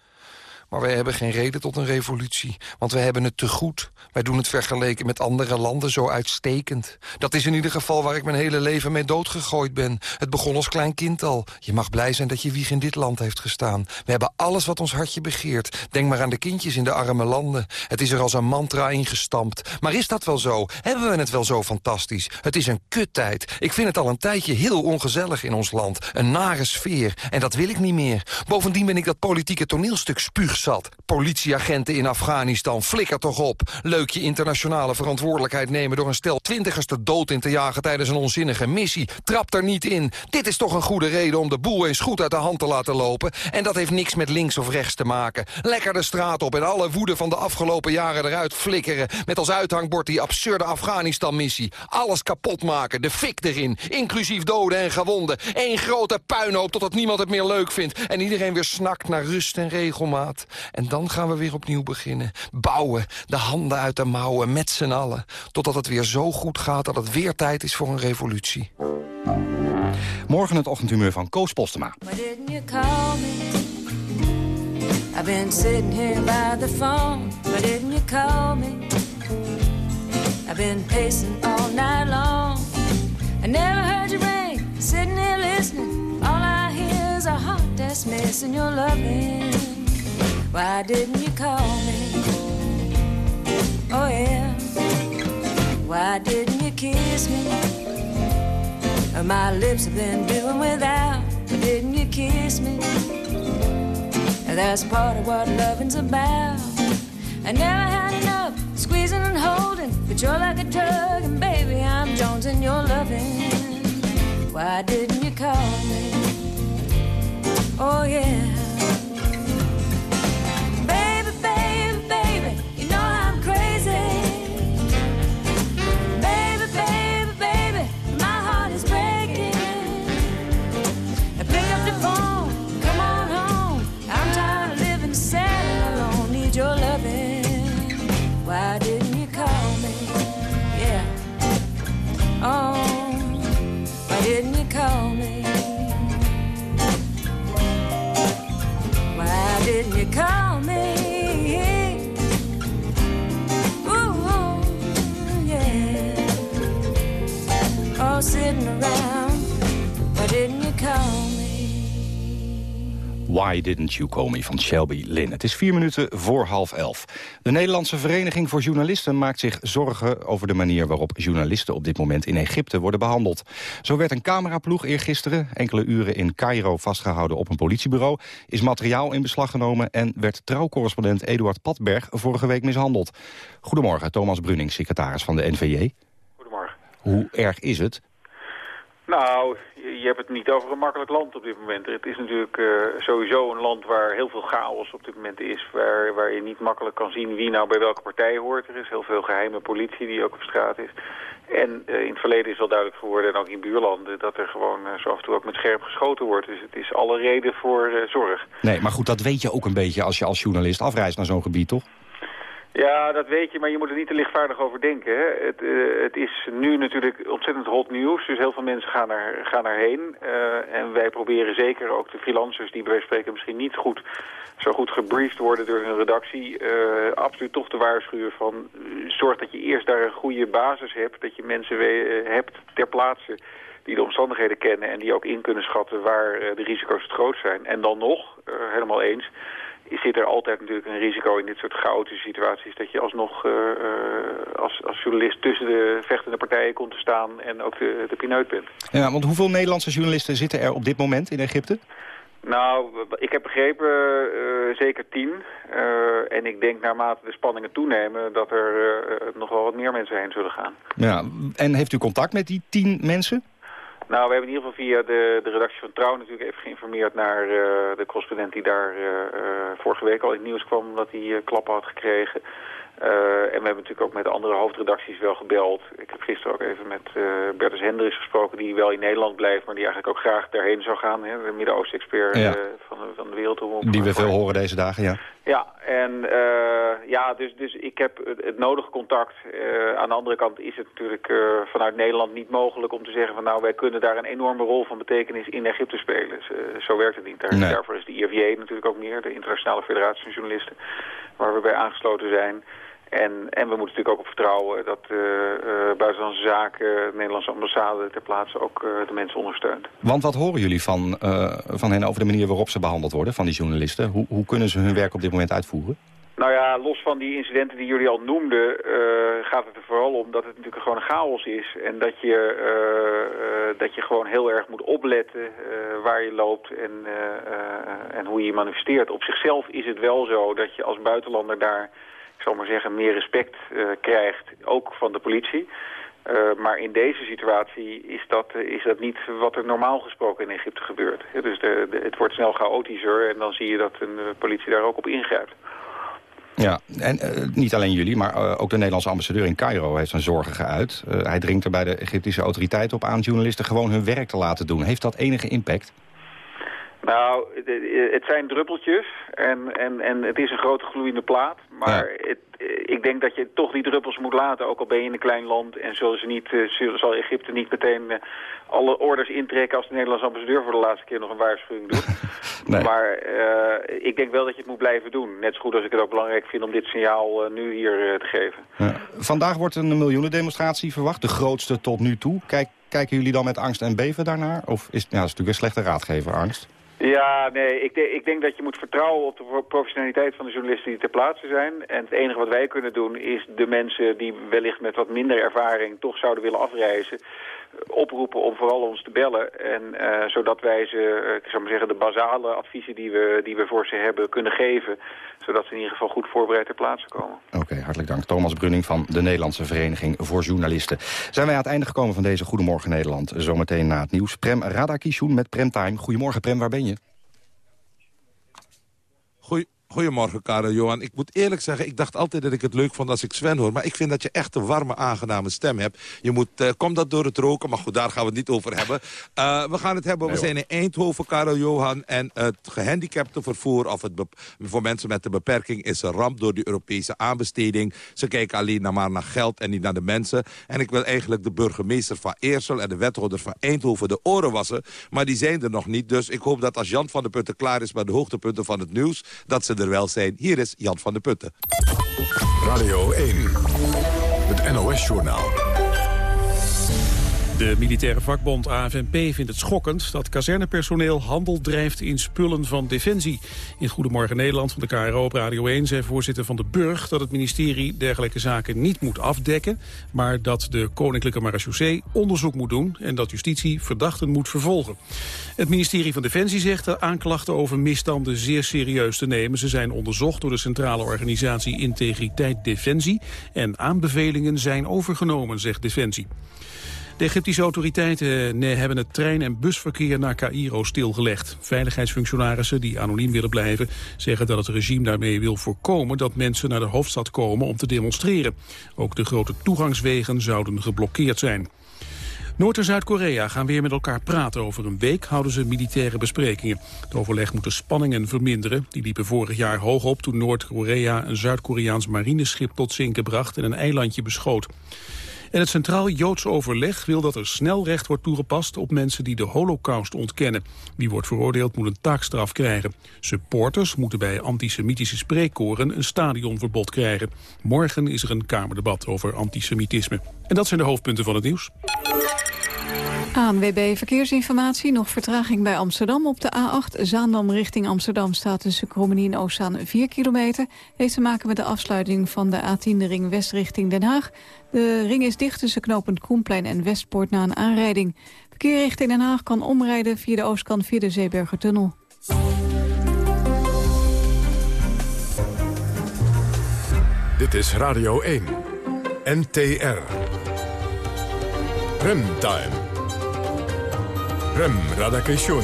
Maar wij hebben geen reden tot een revolutie, want wij hebben het te goed. Wij doen het vergeleken met andere landen zo uitstekend. Dat is in ieder geval waar ik mijn hele leven mee doodgegooid ben. Het begon als klein kind al. Je mag blij zijn dat je wieg in dit land heeft gestaan. We hebben alles wat ons hartje begeert. Denk maar aan de kindjes in de arme landen. Het is er als een mantra ingestampt. Maar is dat wel zo? Hebben we het wel zo fantastisch? Het is een kuttijd. Ik vind het al een tijdje heel ongezellig in ons land. Een nare sfeer. En dat wil ik niet meer. Bovendien ben ik dat politieke toneelstuk spuugzat. Politieagenten in Afghanistan, flikker toch op. Leuk je internationale verantwoordelijkheid nemen... door een stel twintigers te dood in te jagen tijdens een onzinnige missie. Trap er niet in. Dit is toch een goede reden om de boel eens goed uit de hand te laten lopen. En dat heeft niks met links of rechts te maken. Lekker de straat op en alle woede van de afgelopen jaren eruit flikkeren. Met als uithangbord die absurde Afghanistan-missie. Alles kapot maken, de fik erin. Inclusief doden en gewonden. Eén grote puinhoop totdat niemand het meer leuk vindt. En iedereen weer snakt naar rust en regelmaat. En dan gaan we weer opnieuw beginnen. Bouwen, de handen uit de mouwen met z'n allen. Totdat het weer zo goed gaat dat het weer tijd is voor een revolutie. Morgen het ochtendhumeur van Koos Postema. I've been sitting here by the phone, but didn't you call me? I've been pacing all night long. I never heard you ring, sitting here in your loving. Why didn't you call me? Oh yeah. Why didn't you kiss me? Oh, my lips have been doing without. Didn't you kiss me? That's part of what loving's about. I never had enough squeezing and holding, but you're like a drug, and baby, I'm Jones and you're loving. Why didn't you call me? Oh yeah. Didn't Why Didn't You Call Me van Shelby Lynn. Het is vier minuten voor half elf. De Nederlandse Vereniging voor Journalisten maakt zich zorgen... over de manier waarop journalisten op dit moment in Egypte worden behandeld. Zo werd een cameraploeg eergisteren, enkele uren in Cairo vastgehouden op een politiebureau... is materiaal in beslag genomen en werd trouwcorrespondent Eduard Patberg vorige week mishandeld. Goedemorgen, Thomas Bruning, secretaris van de NVJ. Goedemorgen. Hoe erg is het? Nou, je hebt het niet over een makkelijk land op dit moment. Het is natuurlijk eh, sowieso een land waar heel veel chaos op dit moment is. Waar, waar je niet makkelijk kan zien wie nou bij welke partij hoort. Er is heel veel geheime politie die ook op straat is. En eh, in het verleden is wel duidelijk geworden, en ook in buurlanden... dat er gewoon eh, zo af en toe ook met scherp geschoten wordt. Dus het is alle reden voor zorg. Nee, maar goed, dat weet je ook een beetje als je als journalist afreist naar zo'n gebied, toch? Ja, dat weet je, maar je moet er niet te lichtvaardig over denken. Het, eh, het is nu natuurlijk ontzettend hot nieuws, dus heel veel mensen gaan, er, gaan erheen. Eh, en wij proberen zeker ook de freelancers die bij spreken misschien niet goed, zo goed gebriefd worden door hun redactie, eh, absoluut toch te waarschuwen van zorg dat je eerst daar een goede basis hebt, dat je mensen hebt ter plaatse die de omstandigheden kennen en die ook in kunnen schatten waar de risico's het groot zijn. En dan nog, helemaal eens, zit er altijd natuurlijk een risico in dit soort chaotische situaties... dat je alsnog eh, eh, als, als journalist tussen de vechtende partijen komt te staan... en ook de, de pineut bent. Ja, want hoeveel Nederlandse journalisten zitten er op dit moment in Egypte? Nou, ik heb begrepen eh, zeker tien. En ik denk naarmate de spanningen toenemen... dat er nog wel wat meer mensen heen zullen gaan. Ja, en heeft u contact met die tien mensen? Nou, we hebben in ieder geval via de, de redactie van Trouw natuurlijk even geïnformeerd naar eh, de correspondent die daar eh, eh, vorige week al in het nieuws kwam omdat hij klappen had gekregen. Eh, en we hebben natuurlijk ook met andere hoofdredacties wel gebeld. Ik heb gisteren ook even met eh Bertus Hendricks gesproken die wel in Nederland blijft, maar die eigenlijk ook graag daarheen zou gaan. Hè, de Midden-Oosten-expert Ja. eh, van, de- van de Wereldomroep. Die we veel horen deze dagen, ja. Ja, en ja, dus, dus ik heb het, het nodige contact. Aan de andere kant is het natuurlijk vanuit Nederland niet mogelijk om te zeggen van nou wij kunnen daar een enorme rol van betekenis in Egypte spelen. Zo, zo werkt het niet. Daar, Nee. Daarvoor is de IFJ natuurlijk ook meer, de Internationale Federatie van Journalisten, waar we bij aangesloten zijn. En, en we moeten natuurlijk ook op vertrouwen dat eh, Buitenlandse Zaken, de Nederlandse ambassade ter plaatse ook eh, de mensen ondersteunt. Want wat horen jullie van, van hen over de manier waarop ze behandeld worden, van die journalisten? Hoe, hoe kunnen ze hun werk op dit moment uitvoeren? Nou ja, los van die incidenten die jullie al noemden, eh, gaat het er vooral om dat het natuurlijk gewoon een chaos is. En dat je, eh, eh, dat je gewoon heel erg moet opletten waar je loopt en, en hoe je je manifesteert. Op zichzelf is het wel zo dat je als buitenlander daar, ik zal maar zeggen, meer respect krijgt, ook van de politie. Maar in deze situatie is dat, is dat niet wat er normaal gesproken in Egypte gebeurt. Dus de, de- het wordt snel chaotischer en dan zie je dat eh, politie daar ook op ingrijpt. Ja, en eh, niet alleen jullie, maar eh, ook de Nederlandse ambassadeur in Cairo heeft zijn zorgen geuit. Eh, hij dringt er bij de Egyptische autoriteiten op aan journalisten gewoon hun werk te laten doen. Heeft dat enige impact? Nou, het- zijn druppeltjes en, en, en het is een grote gloeiende plaat. Maar het, ik denk dat je toch die druppels moet laten, ook al ben je in een klein land. En zullen ze niet, eh, zullen- zal Egypte niet meteen eh, alle orders intrekken als de Nederlandse ambassadeur voor de laatste keer nog een waarschuwing doet. Maar eh, ik denk wel dat je het moet blijven doen. Net zo goed als ik het ook belangrijk vind om dit signaal nu hier te geven. Ja. Vandaag wordt een miljoenendemonstratie verwacht, de grootste tot nu toe. Kijk, kijken jullie dan met angst en beven daarnaar? Of is, ja, dat is natuurlijk een slechte raadgever, angst? Ja, nee, ik, ik denk dat je moet vertrouwen op de professionaliteit van de journalisten die ter plaatse zijn. En het enige wat wij kunnen doen is de mensen die wellicht met wat minder ervaring toch zouden willen afreizen, oproepen om vooral ons te bellen. En uh, zodat wij ze, uh, ik zou maar zeggen, de basale adviezen die we, die we voor ze hebben kunnen geven. Zodat ze in ieder geval goed voorbereid ter plaatse komen. Oké, hartelijk dank. Thomas Brunning van de Nederlandse Vereniging voor Journalisten. Zijn wij aan het einde gekomen van deze Goedemorgen Nederland. Zometeen na het nieuws. Prem Radakishun met Premtime. Goedemorgen Prem, waar ben je? Goedemorgen, Karel Johan. Ik moet eerlijk zeggen, ik dacht altijd dat ik het leuk vond als ik Sven hoor. Maar ik vind dat je echt een warme, aangename stem hebt. Je moet, uh, komt dat door het roken? Maar goed, daar gaan we het niet over hebben. Uh, we gaan het hebben, we zijn in Eindhoven, Karel Johan. En het gehandicapte vervoer, of het voor mensen met een beperking... is een ramp door die Europese aanbesteding. Ze kijken alleen naar maar naar geld en niet naar de mensen. En ik wil eigenlijk de burgemeester van Eersel... en de wethouder van Eindhoven de oren wassen. Maar die zijn er nog niet. Dus ik hoop dat als Jan van der Putten klaar is... met de hoogtepunten van het nieuws, dat ze wel zijn. Hier is Jan van der Putten. Radio 1, het NOS-journaal. De militaire vakbond AFNP vindt het schokkend dat kazernepersoneel handel drijft in spullen van Defensie. In Goedemorgen Nederland van de KRO op Radio 1 zei voorzitter van de Burg dat het ministerie dergelijke zaken niet moet afdekken, maar dat de Koninklijke Marechaussee onderzoek moet doen en dat justitie verdachten moet vervolgen. Het ministerie van Defensie zegt de aanklachten over misstanden zeer serieus te nemen. Ze zijn onderzocht door de centrale organisatie Integriteit Defensie en aanbevelingen zijn overgenomen, zegt Defensie. De Egyptische autoriteiten eh, hebben het trein- en busverkeer naar Cairo stilgelegd. Veiligheidsfunctionarissen die anoniem willen blijven zeggen dat het regime daarmee wil voorkomen dat mensen naar de hoofdstad komen om te demonstreren. Ook de grote toegangswegen zouden geblokkeerd zijn. Noord- en Zuid-Korea gaan weer met elkaar praten. Over een week houden ze militaire besprekingen. Het overleg moet de spanningen verminderen. Die liepen vorig jaar hoog op toen Noord-Korea een Zuid-Koreaans marineschip tot zinken bracht en een eilandje beschoot. En het Centraal Joods Overleg wil dat er snel recht wordt toegepast op mensen die de holocaust ontkennen. Wie wordt veroordeeld moet een taakstraf krijgen. Supporters moeten bij antisemitische spreekkoren een stadionverbod krijgen. Morgen is er een kamerdebat over antisemitisme. En dat zijn de hoofdpunten van het nieuws. ANWB Verkeersinformatie. Nog vertraging bij Amsterdam op de A8. Zaandam richting Amsterdam staat tussen Krommenie en Oostzaan 4 kilometer. Heeft te maken met de afsluiting van de A10 de ring west richting Den Haag. De ring is dicht tussen knooppunt Koenplein en Westpoort na een aanrijding. Verkeer richting Den Haag kan omrijden via de oostkant via de Zeebergertunnel. Dit is Radio 1. NTR. Remtime. Rem Radakation.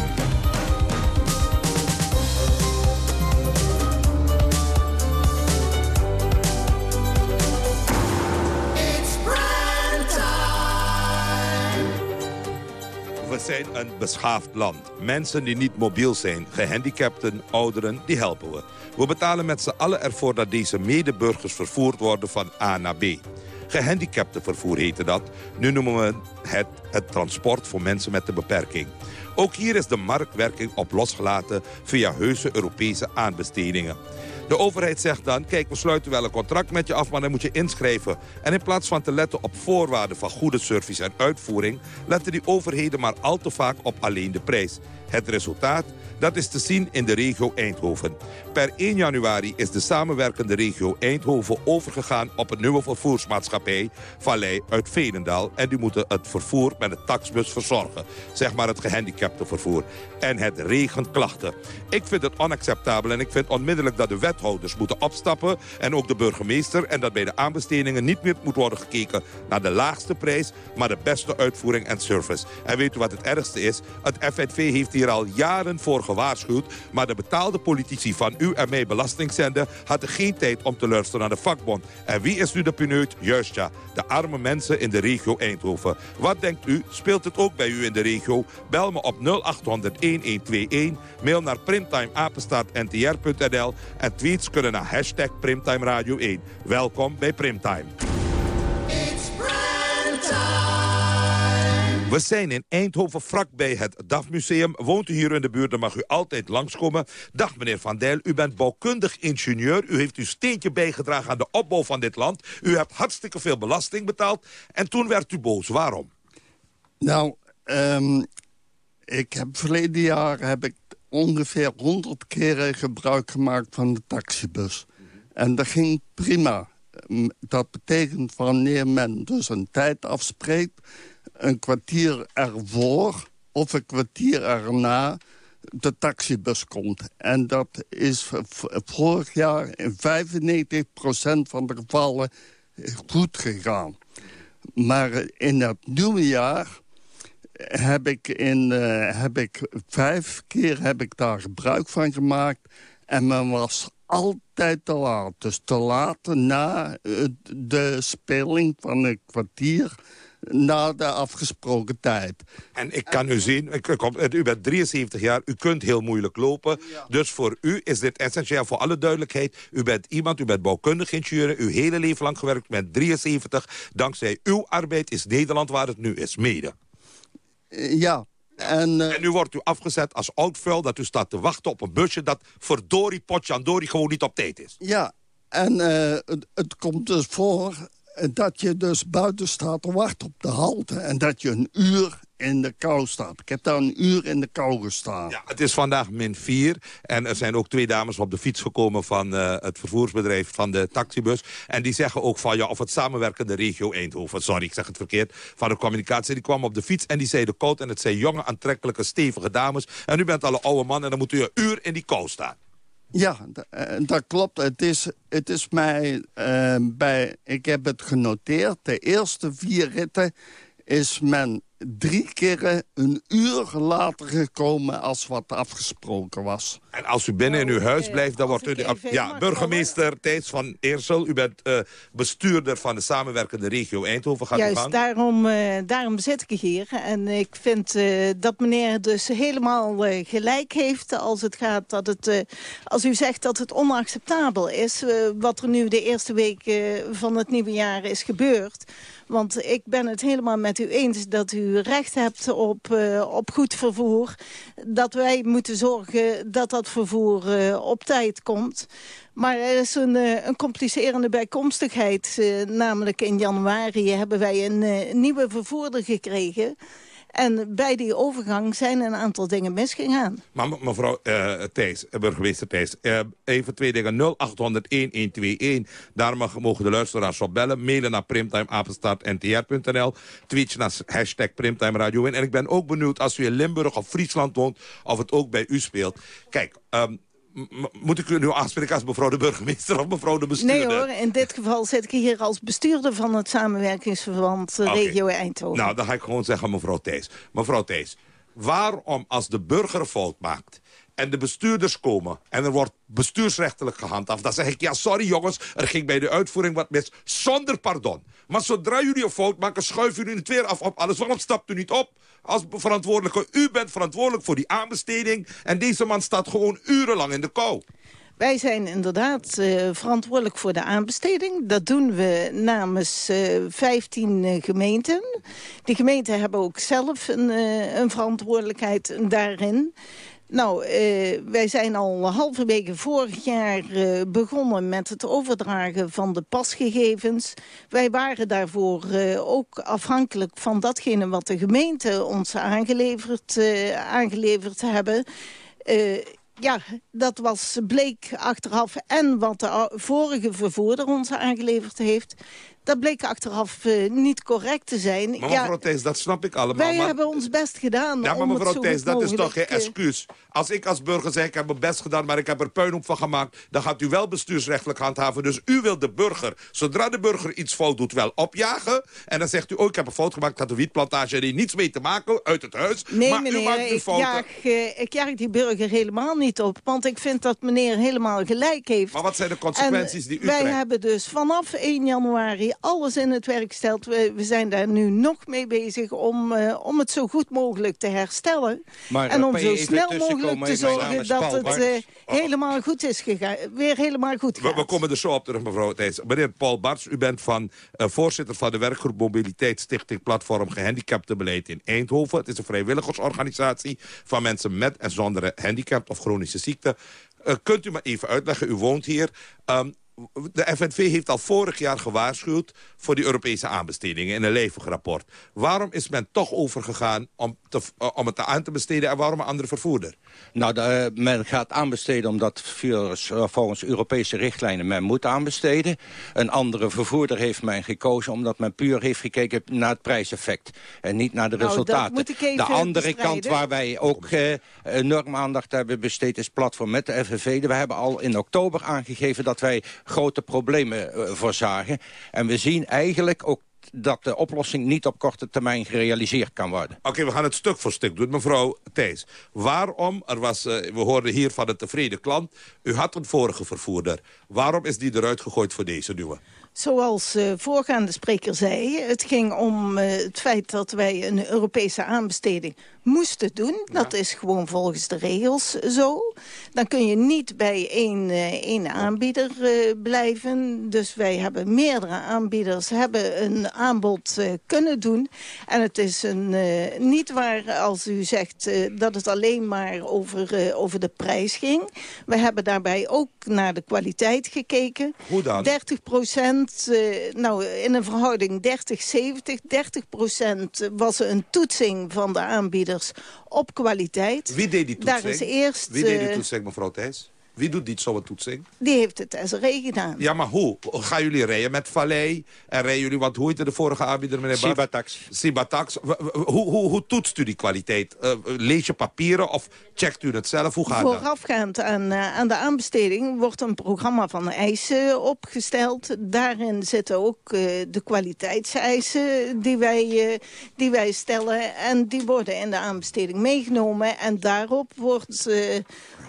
We zijn een beschaafd land. Mensen die niet mobiel zijn, gehandicapten, ouderen, die helpen we. We betalen met z'n allen ervoor dat deze medeburgers vervoerd worden van A naar B. Gehandicaptenvervoer heette dat. Nu noemen we het het transport voor mensen met een beperking. Ook hier is de marktwerking op losgelaten via heuse Europese aanbestedingen. De overheid zegt dan, kijk, we sluiten wel een contract met je af... maar dan moet je inschrijven. En in plaats van te letten op voorwaarden van goede service en uitvoering... letten die overheden maar al te vaak op alleen de prijs. Het resultaat? Dat is te zien in de regio Eindhoven. Per 1 januari is de samenwerkende regio Eindhoven overgegaan op een nieuwe vervoersmaatschappij, Vallei uit Veenendaal. En die moeten het vervoer met een taxbus verzorgen. Zeg maar het gehandicapte vervoer. En het regent klachten. Ik vind het onacceptabel en ik vind onmiddellijk dat de wethouders moeten opstappen. En ook de burgemeester. En dat bij de aanbestedingen niet meer moet worden gekeken naar de laagste prijs, maar de beste uitvoering en service. En weet u wat het ergste is? Het FNV heeft hier al jaren voor gewaarschuwd. Maar de betaalde politici van u en mij belasting zenden... hadden geen tijd om te luisteren naar de vakbond. En wie is nu de pineut? Juist ja, de arme mensen in de regio Eindhoven. Wat denkt u? Speelt het ook bij u in de regio? Bel me op 0800-1121. Mail naar primtimeapenstaartntr.nl. En tweets kunnen naar hashtag Primtime Radio 1. Welkom bij Primtime. We zijn in Eindhoven vlakbij het DAF-museum. Woont u hier in de buurt, dan mag u altijd langskomen. Dag meneer Van Dijl, u bent bouwkundig ingenieur. U heeft uw steentje bijgedragen aan de opbouw van dit land. U hebt hartstikke veel belasting betaald. En toen werd u boos. Waarom? Nou, um, ik heb verleden jaar heb ik ongeveer 100 keren gebruik gemaakt van de taxibus. En dat ging prima. Dat betekent wanneer men dus een tijd afspreekt... een kwartier ervoor of een kwartier erna de taxibus komt. En dat is vorig jaar in 95% van de gevallen goed gegaan. Maar in het nieuwe jaar heb ik, in, uh, heb ik vijf keer heb ik daar gebruik van gemaakt. En men was altijd te laat. Dus te laat na de speling van een kwartier na de afgesproken tijd. En ik kan u zien, u bent 73 jaar, u kunt heel moeilijk lopen. Dus voor u is dit essentieel, voor alle duidelijkheid. U bent iemand, u bent bouwkundig ingenieur, uw hele leven lang gewerkt, u bent 73. Dankzij uw arbeid is Nederland waar het nu is, mede. Ja, en, uh... en, nu wordt u afgezet als oud vuil dat u staat te wachten op een busje... dat verdorie potjandori gewoon niet op tijd is. Ja, en uh, het, het, komt dus voor dat je dus buiten staat te wachten op de halte... en dat je een uur in de kou staat. Ik heb daar een uur in de kou gestaan. Ja, het is vandaag min 4. En er zijn ook twee dames op de fiets gekomen van uh, het vervoersbedrijf van de taxibus. En die zeggen ook van ja, of het samenwerkende regio Eindhoven, sorry, ik zeg het verkeerd, van de communicatie. Die kwam op de fiets en die zeiden koud. En het zijn jonge, aantrekkelijke, stevige dames. En u bent alle oude man en dan moet u een uur in die kou staan. Ja, eh, dat klopt. Het is, het is mij uh, bij... Ik heb het genoteerd. De eerste vier ritten is men drie keren een uur later gekomen als wat afgesproken was. En als u binnen in uw huis oh, blijft, dan wordt u... Ja, burgemeester Thijs van Eersel, u bent uh, bestuurder van de samenwerkende regio Eindhoven. Gaat Juist, daarom, uh, daarom zit ik hier. En ik vind uh, dat meneer dus helemaal gelijk heeft als het gaat dat het... als u zegt dat het onacceptabel is, wat er nu de eerste week van het nieuwe jaar is gebeurd want ik ben het helemaal met u eens dat u recht hebt op, uh, op goed vervoer. Dat wij moeten zorgen dat dat vervoer uh, op tijd komt. Maar er is een, uh, een complicerende bijkomstigheid. namelijk in januari hebben wij een nieuwe vervoerder gekregen... En bij die overgang zijn een aantal dingen misgegaan. Maar mevrouw uh, Thijs, eh, burgemeester Thijs, uh, even twee dingen. 0800-1121, daar mogen de luisteraars op bellen. Mailen naar primtimeapenstaartntr.nl. Tweetje naar hashtag Primtime Radio En ik ben ook benieuwd als u in Limburg of Friesland woont... of het ook bij u speelt. Kijk, um, moet ik u nu aanspreken als mevrouw de burgemeester of mevrouw de bestuurder? Nee hoor, in dit geval zit ik hier als bestuurder van het samenwerkingsverband eh, regio Eindhoven. Nou, dan ga ik gewoon zeggen mevrouw Thees. Mevrouw Thees, waarom als de burger fout maakt en de bestuurders komen... en er wordt bestuursrechtelijk gehandhaafd... dan zeg ik, ja, sorry jongens, er ging bij de uitvoering wat mis, zonder pardon. Maar zodra jullie een fout maken, schuiven jullie het weer af op alles. Waarom stapt u niet op als verantwoordelijke? U bent verantwoordelijk voor die aanbesteding... en deze man staat gewoon urenlang in de kou. Wij zijn inderdaad uh, verantwoordelijk voor de aanbesteding. Dat doen we namens uh, eh, 15 uh, gemeenten. Die gemeenten hebben ook zelf een, eh, een verantwoordelijkheid daarin. Nou, uh, wij zijn al halverwege vorig jaar uh, begonnen met het overdragen van de pasgegevens. Wij waren daarvoor uh, ook afhankelijk van datgene wat de gemeente ons aangeleverd, aangeleverd hebben ja, dat was, bleek achteraf en wat de vorige vervoerder ons aangeleverd heeft. Dat bleek achteraf uh, niet correct te zijn. Maar mevrouw ja, dat snap ik allemaal. Wij hebben ons best gedaan Ja, maar mevrouw Thijs, dat is toch geen eh, excuus. Als ik als burger zeg, ik heb mijn best gedaan, maar ik heb er puinhoop van gemaakt... dan gaat u wel bestuursrechtelijk handhaven. Dus u wil de burger, zodra de burger iets fout doet, wel opjagen. En dan zegt u, oh, ik heb een fout gemaakt, dat de wietplantage er niets mee te maken, uit het huis. Nee, maar meneer, u maakt ik, jaag, uh, ik jaag die burger helemaal niet op. Want ik vind dat meneer helemaal gelijk heeft. Maar wat zijn de consequenties die u wij trekt? Wij hebben dus vanaf 1 januari alles in het werk gesteld. We, we zijn daar nu nog mee bezig om, uh, om het zo goed mogelijk te herstellen. Maar, en om zo snel mogelijk te zorgen dat het uh, helemaal goed is gegaan. Weer helemaal goed gaat. We, we komen er zo op terug, mevrouw Thijs. Meneer Paul Barts, u bent van, uh, voorzitter van de werkgroep Mobiliteit Stichting Platform Gehandicaptenbeleid in Eindhoven. Het is een vrijwilligersorganisatie van mensen met en zonder handicap of chronische ziekte. kunt u me even uitleggen, u woont hier... Um, de FNV heeft al vorig jaar gewaarschuwd... voor die Europese aanbestedingen in een levenrapport. Waarom is men toch overgegaan om, te, uh, om het aan te besteden... en waarom een andere vervoerder? Nou, de, men gaat aanbesteden omdat volgens, volgens Europese richtlijnen men moet aanbesteden. Een andere vervoerder heeft men gekozen omdat men puur heeft gekeken naar het prijseffect. En niet naar de Nou, dat resultaten. moet ik even de andere bestrijden. kant waar wij ook eh, enorm aandacht hebben besteed is platform met de FNV. We hebben al in oktober aangegeven dat wij grote problemen eh, voorzagen. En we zien eigenlijk ook dat de oplossing niet op korte termijn gerealiseerd kan worden. Oké, we gaan het stuk voor stuk doen. Mevrouw Thijs, waarom, er was, eh, we hoorden hier van een tevreden klant... u had een vorige vervoerder. Waarom is die eruit gegooid voor deze nieuwe? Zoals de voorgaande spreker zei, het ging om eh, het feit dat wij een Europese aanbesteding moesten doen. Dat is gewoon volgens de regels zo. Dan kun je niet bij één, eh, één aanbieder eh, blijven. Dus wij hebben meerdere aanbieders, hebben een aanbod eh, kunnen doen. En het is een, eh, niet waar als u zegt dat het alleen maar over, over de prijs ging. We hebben daarbij ook naar de kwaliteit gekeken. Hoe dan? 30 procent, nou in een verhouding 30-70. 30 procent was een toetsing van de aanbieders op kwaliteit. Wie deed die toetsing? Daar is eerst, Wie deed die eh, toetsing, mevrouw Thijs? Wie doet dit zo'n toetsing? Die heeft het SRE gedaan. Ja, maar hoe? Gaan jullie rijden met Vallei? En rijden jullie, wat hoe heette de vorige aanbieder, meneer. Cibatax. W- w- Hoe, hoe, hoe toetst u die kwaliteit? Eh, lees je papieren of checkt u het zelf? Hoe gaat dat? Voorafgaand aan, eh, aan de aanbesteding wordt een programma van eisen opgesteld. Daarin zitten ook eh, de kwaliteitseisen die wij, eh, die wij stellen. En die worden in de aanbesteding meegenomen. En daarop wordt, eh,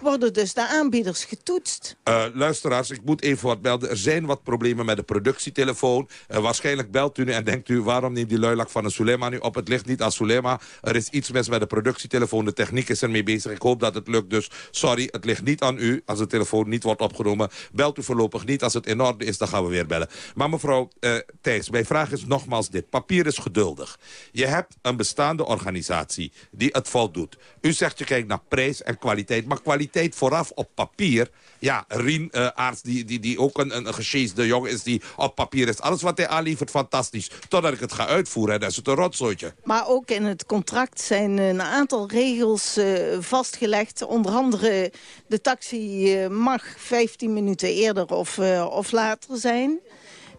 worden dus de aanbieders getoetst. Eh, luisteraars, ik moet even wat melden. Er zijn wat problemen met de productietelefoon. Eh, waarschijnlijk belt u nu en denkt u... waarom neemt die luilak van een Sulema nu op? Het ligt niet aan Sulema. Er is iets mis met de productietelefoon. De techniek is ermee bezig. Ik hoop dat het lukt. Dus sorry, het ligt niet aan u als de telefoon niet wordt opgenomen. Belt u voorlopig niet. Als het in orde is, dan gaan we weer bellen. Maar mevrouw eh, Thijs, mijn vraag is nogmaals dit. Papier is geduldig. Je hebt een bestaande organisatie die het voldoet. U zegt je kijkt naar prijs en kwaliteit. Maar kwaliteit vooraf op papier... Ja, Rien, eh, arts die, die, die ook een, een gesjeesde jongen is die op papier is. Alles wat hij aanlevert, fantastisch. Totdat ik het ga uitvoeren, dan is het een rotzooitje. Maar ook in het contract zijn een aantal regels eh, vastgelegd. Onder andere de taxi eh, mag 15 minuten eerder of, of later zijn.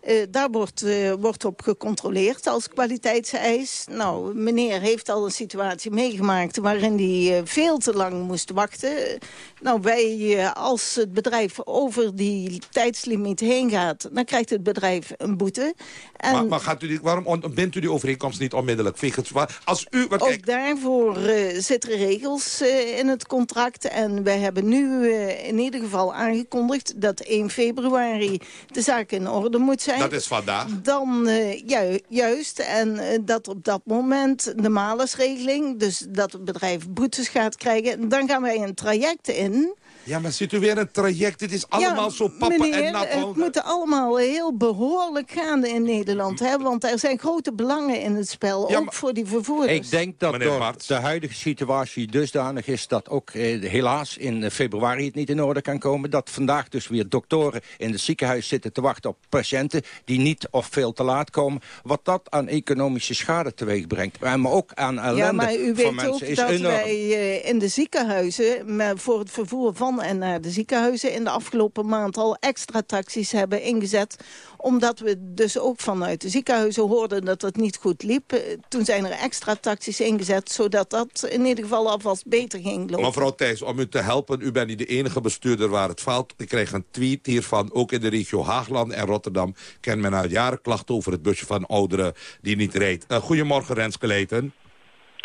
Eh, daar wordt, eh, wordt op gecontroleerd als kwaliteitseis. Nou, meneer heeft al een situatie meegemaakt waarin hij eh, veel te lang moest wachten. Nou, wij, als het bedrijf over die tijdslimiet heen gaat, dan krijgt het bedrijf een boete. En Maar, maar gaat u die, waarom ontbindt u die overeenkomst niet onmiddellijk? Wegens Als u, wat, ook kijk, daarvoor zitten regels in het contract. En wij hebben nu in ieder geval aangekondigd dat 1 februari de zaak in orde moet zijn. Dat is vandaag. Dan eh, ju- juist. En eh, dat op dat moment de malersregeling, dus dat het bedrijf boetes gaat krijgen. Dan gaan wij een traject in. Ja, maar zit u weer een traject? Dit is allemaal Ja, zo papa meneer, en nat. het moet allemaal heel behoorlijk gaan in Nederland. Hè? Want er zijn grote belangen in het spel, Ja, ook maar- voor die vervoerders. Ik denk dat de huidige situatie dusdanig is dat ook eh, helaas in eh, februari het niet in orde kan komen. Dat vandaag dus weer doktoren in het ziekenhuis zitten te wachten op patiënten die niet of veel te laat komen. Wat dat aan economische schade teweeg brengt. En maar ook aan ellende Ja, maar u voor weet mensen ook is dat enorm. wij eh, in de ziekenhuizen... maar voor het vervoer van en naar de ziekenhuizen... in de afgelopen maand al extra taxis hebben ingezet. Omdat we dus ook vanuit de ziekenhuizen hoorden dat het niet goed liep. Eh, Toen zijn er extra taxis ingezet... zodat dat in ieder geval alvast beter ging lopen. Mevrouw Thijs, om u te helpen, u bent niet de enige bestuurder waar het fout. Ik kreeg een tweet hiervan, ook in de regio Haagland en Rotterdam... ken men al jaren klachten over het busje van ouderen die niet reed. Eh, goedemorgen, Renske.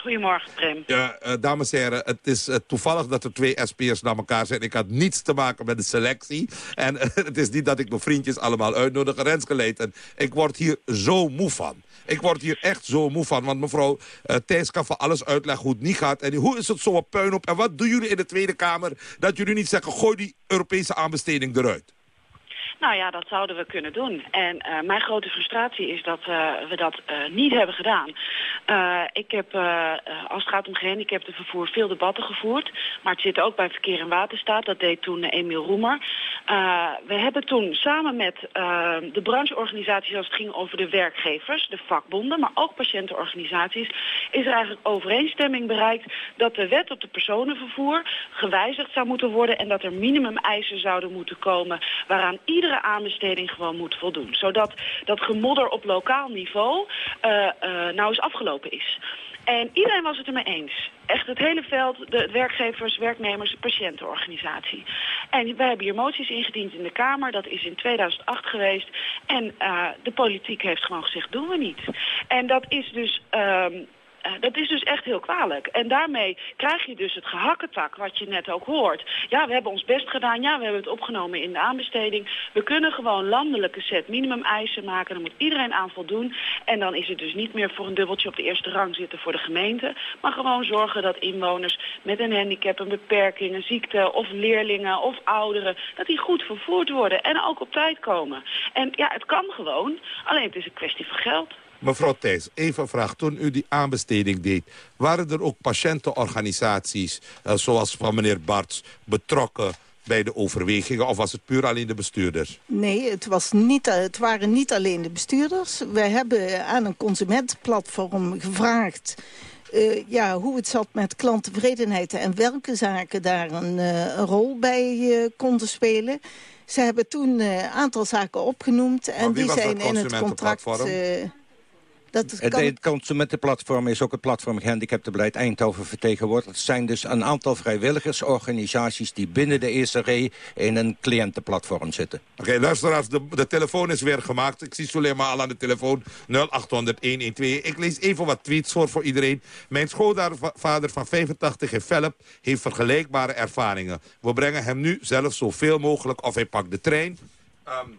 Goedemorgen, Prem. Ja, eh, dames en heren, het is eh, toevallig dat er twee SP'ers naar elkaar zijn. Ik had niets te maken met de selectie. En eh, het is niet dat ik mijn vriendjes allemaal uitnodig. Renske Leijten, ik word hier zo moe van. Ik word hier echt zo moe van. Want mevrouw Thijs kan van alles uitleggen hoe het niet gaat. En hoe is het zo op puin op? En wat doen jullie in de Tweede Kamer dat jullie niet zeggen... gooi die Europese aanbesteding eruit? Nou ja, dat zouden we kunnen doen. En uh, mijn grote frustratie is dat uh, we dat uh, niet hebben gedaan. ik heb, als het gaat om gehandicapten vervoer, veel debatten gevoerd. Maar het zit ook bij Verkeer en Waterstaat. Dat deed toen Emiel Roemer. we hebben toen samen met de brancheorganisaties, als het ging over de werkgevers, de vakbonden, maar ook patiëntenorganisaties, is er eigenlijk overeenstemming bereikt dat de wet op de personenvervoer gewijzigd zou moeten worden en dat er minimumeisen zouden moeten komen waaraan aanbesteding gewoon moet voldoen. Zodat dat gemodder op lokaal niveau uh, uh, nou eens afgelopen is. En iedereen was het ermee eens. Echt het hele veld, de werkgevers, werknemers, de patiëntenorganisatie. En wij hebben hier moties ingediend in de Kamer. Dat is in 2008 geweest. En uh, de politiek heeft gewoon gezegd, doen we niet. En dat is dus... Uh, dat is dus echt heel kwalijk. En daarmee krijg je dus het gehakketak wat je net ook hoort. Ja, we hebben ons best gedaan. Ja, we hebben het opgenomen in de aanbesteding. We kunnen gewoon landelijke set minimum eisen maken. Daar moet iedereen aan voldoen. En dan is het dus niet meer voor een dubbeltje op de eerste rang zitten voor de gemeente. Maar gewoon zorgen dat inwoners met een handicap, een beperking, een ziekte... of leerlingen of ouderen, dat die goed vervoerd worden. En ook op tijd komen. En ja, het kan gewoon. Alleen het is een kwestie van geld. Mevrouw Thijs, even een vraag. Toen u die aanbesteding deed, waren er ook patiëntenorganisaties... Uh, zoals van meneer Barts, betrokken bij de overwegingen? Of was het puur alleen de bestuurders? Nee, het, was niet, het waren niet alleen de bestuurders. Wij hebben aan een consumentenplatform gevraagd... Uh, ja, hoe het zat met klanttevredenheid en welke zaken daar een, uh, een rol bij uh, konden spelen. Ze hebben toen een aantal zaken opgenoemd en die zijn in het contract... Dat het, kan... het consumentenplatform is ook het platform Gehandicaptenbeleid Eindhoven vertegenwoordigd. Het zijn dus een aantal vrijwilligersorganisaties die binnen de ESRE in een cliëntenplatform zitten. Oké, okay, luisteraars, de, de telefoon is weer gemaakt. Ik zie Suleiman al aan de telefoon 0800-112. Ik lees even wat tweets voor voor iedereen. Mijn schoonvader van 85 in Velp heeft vergelijkbare ervaringen. We brengen hem nu zelf zoveel mogelijk of hij pakt de trein. Um,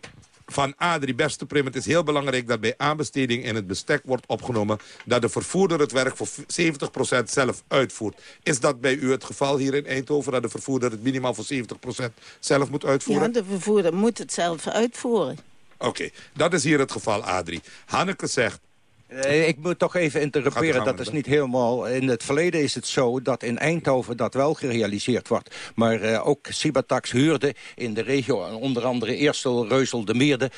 van Adrie Beste Prim. Het is heel belangrijk dat bij aanbesteding in het bestek wordt opgenomen... dat de vervoerder het werk voor 70% zelf uitvoert. Is dat bij u het geval hier in Eindhoven... dat de vervoerder het minimaal voor 70% zelf moet uitvoeren? Ja, de vervoerder moet het zelf uitvoeren. Oké, okay, dat is hier het geval, Adrie. Hanneke zegt... Uh, ik moet toch even interrumperen, dat is niet helemaal... In het verleden is het zo dat in Eindhoven dat wel gerealiseerd wordt. Maar uh, ook Cibatax huurde in de regio, onder andere Eersel, Reusel, De Meerde...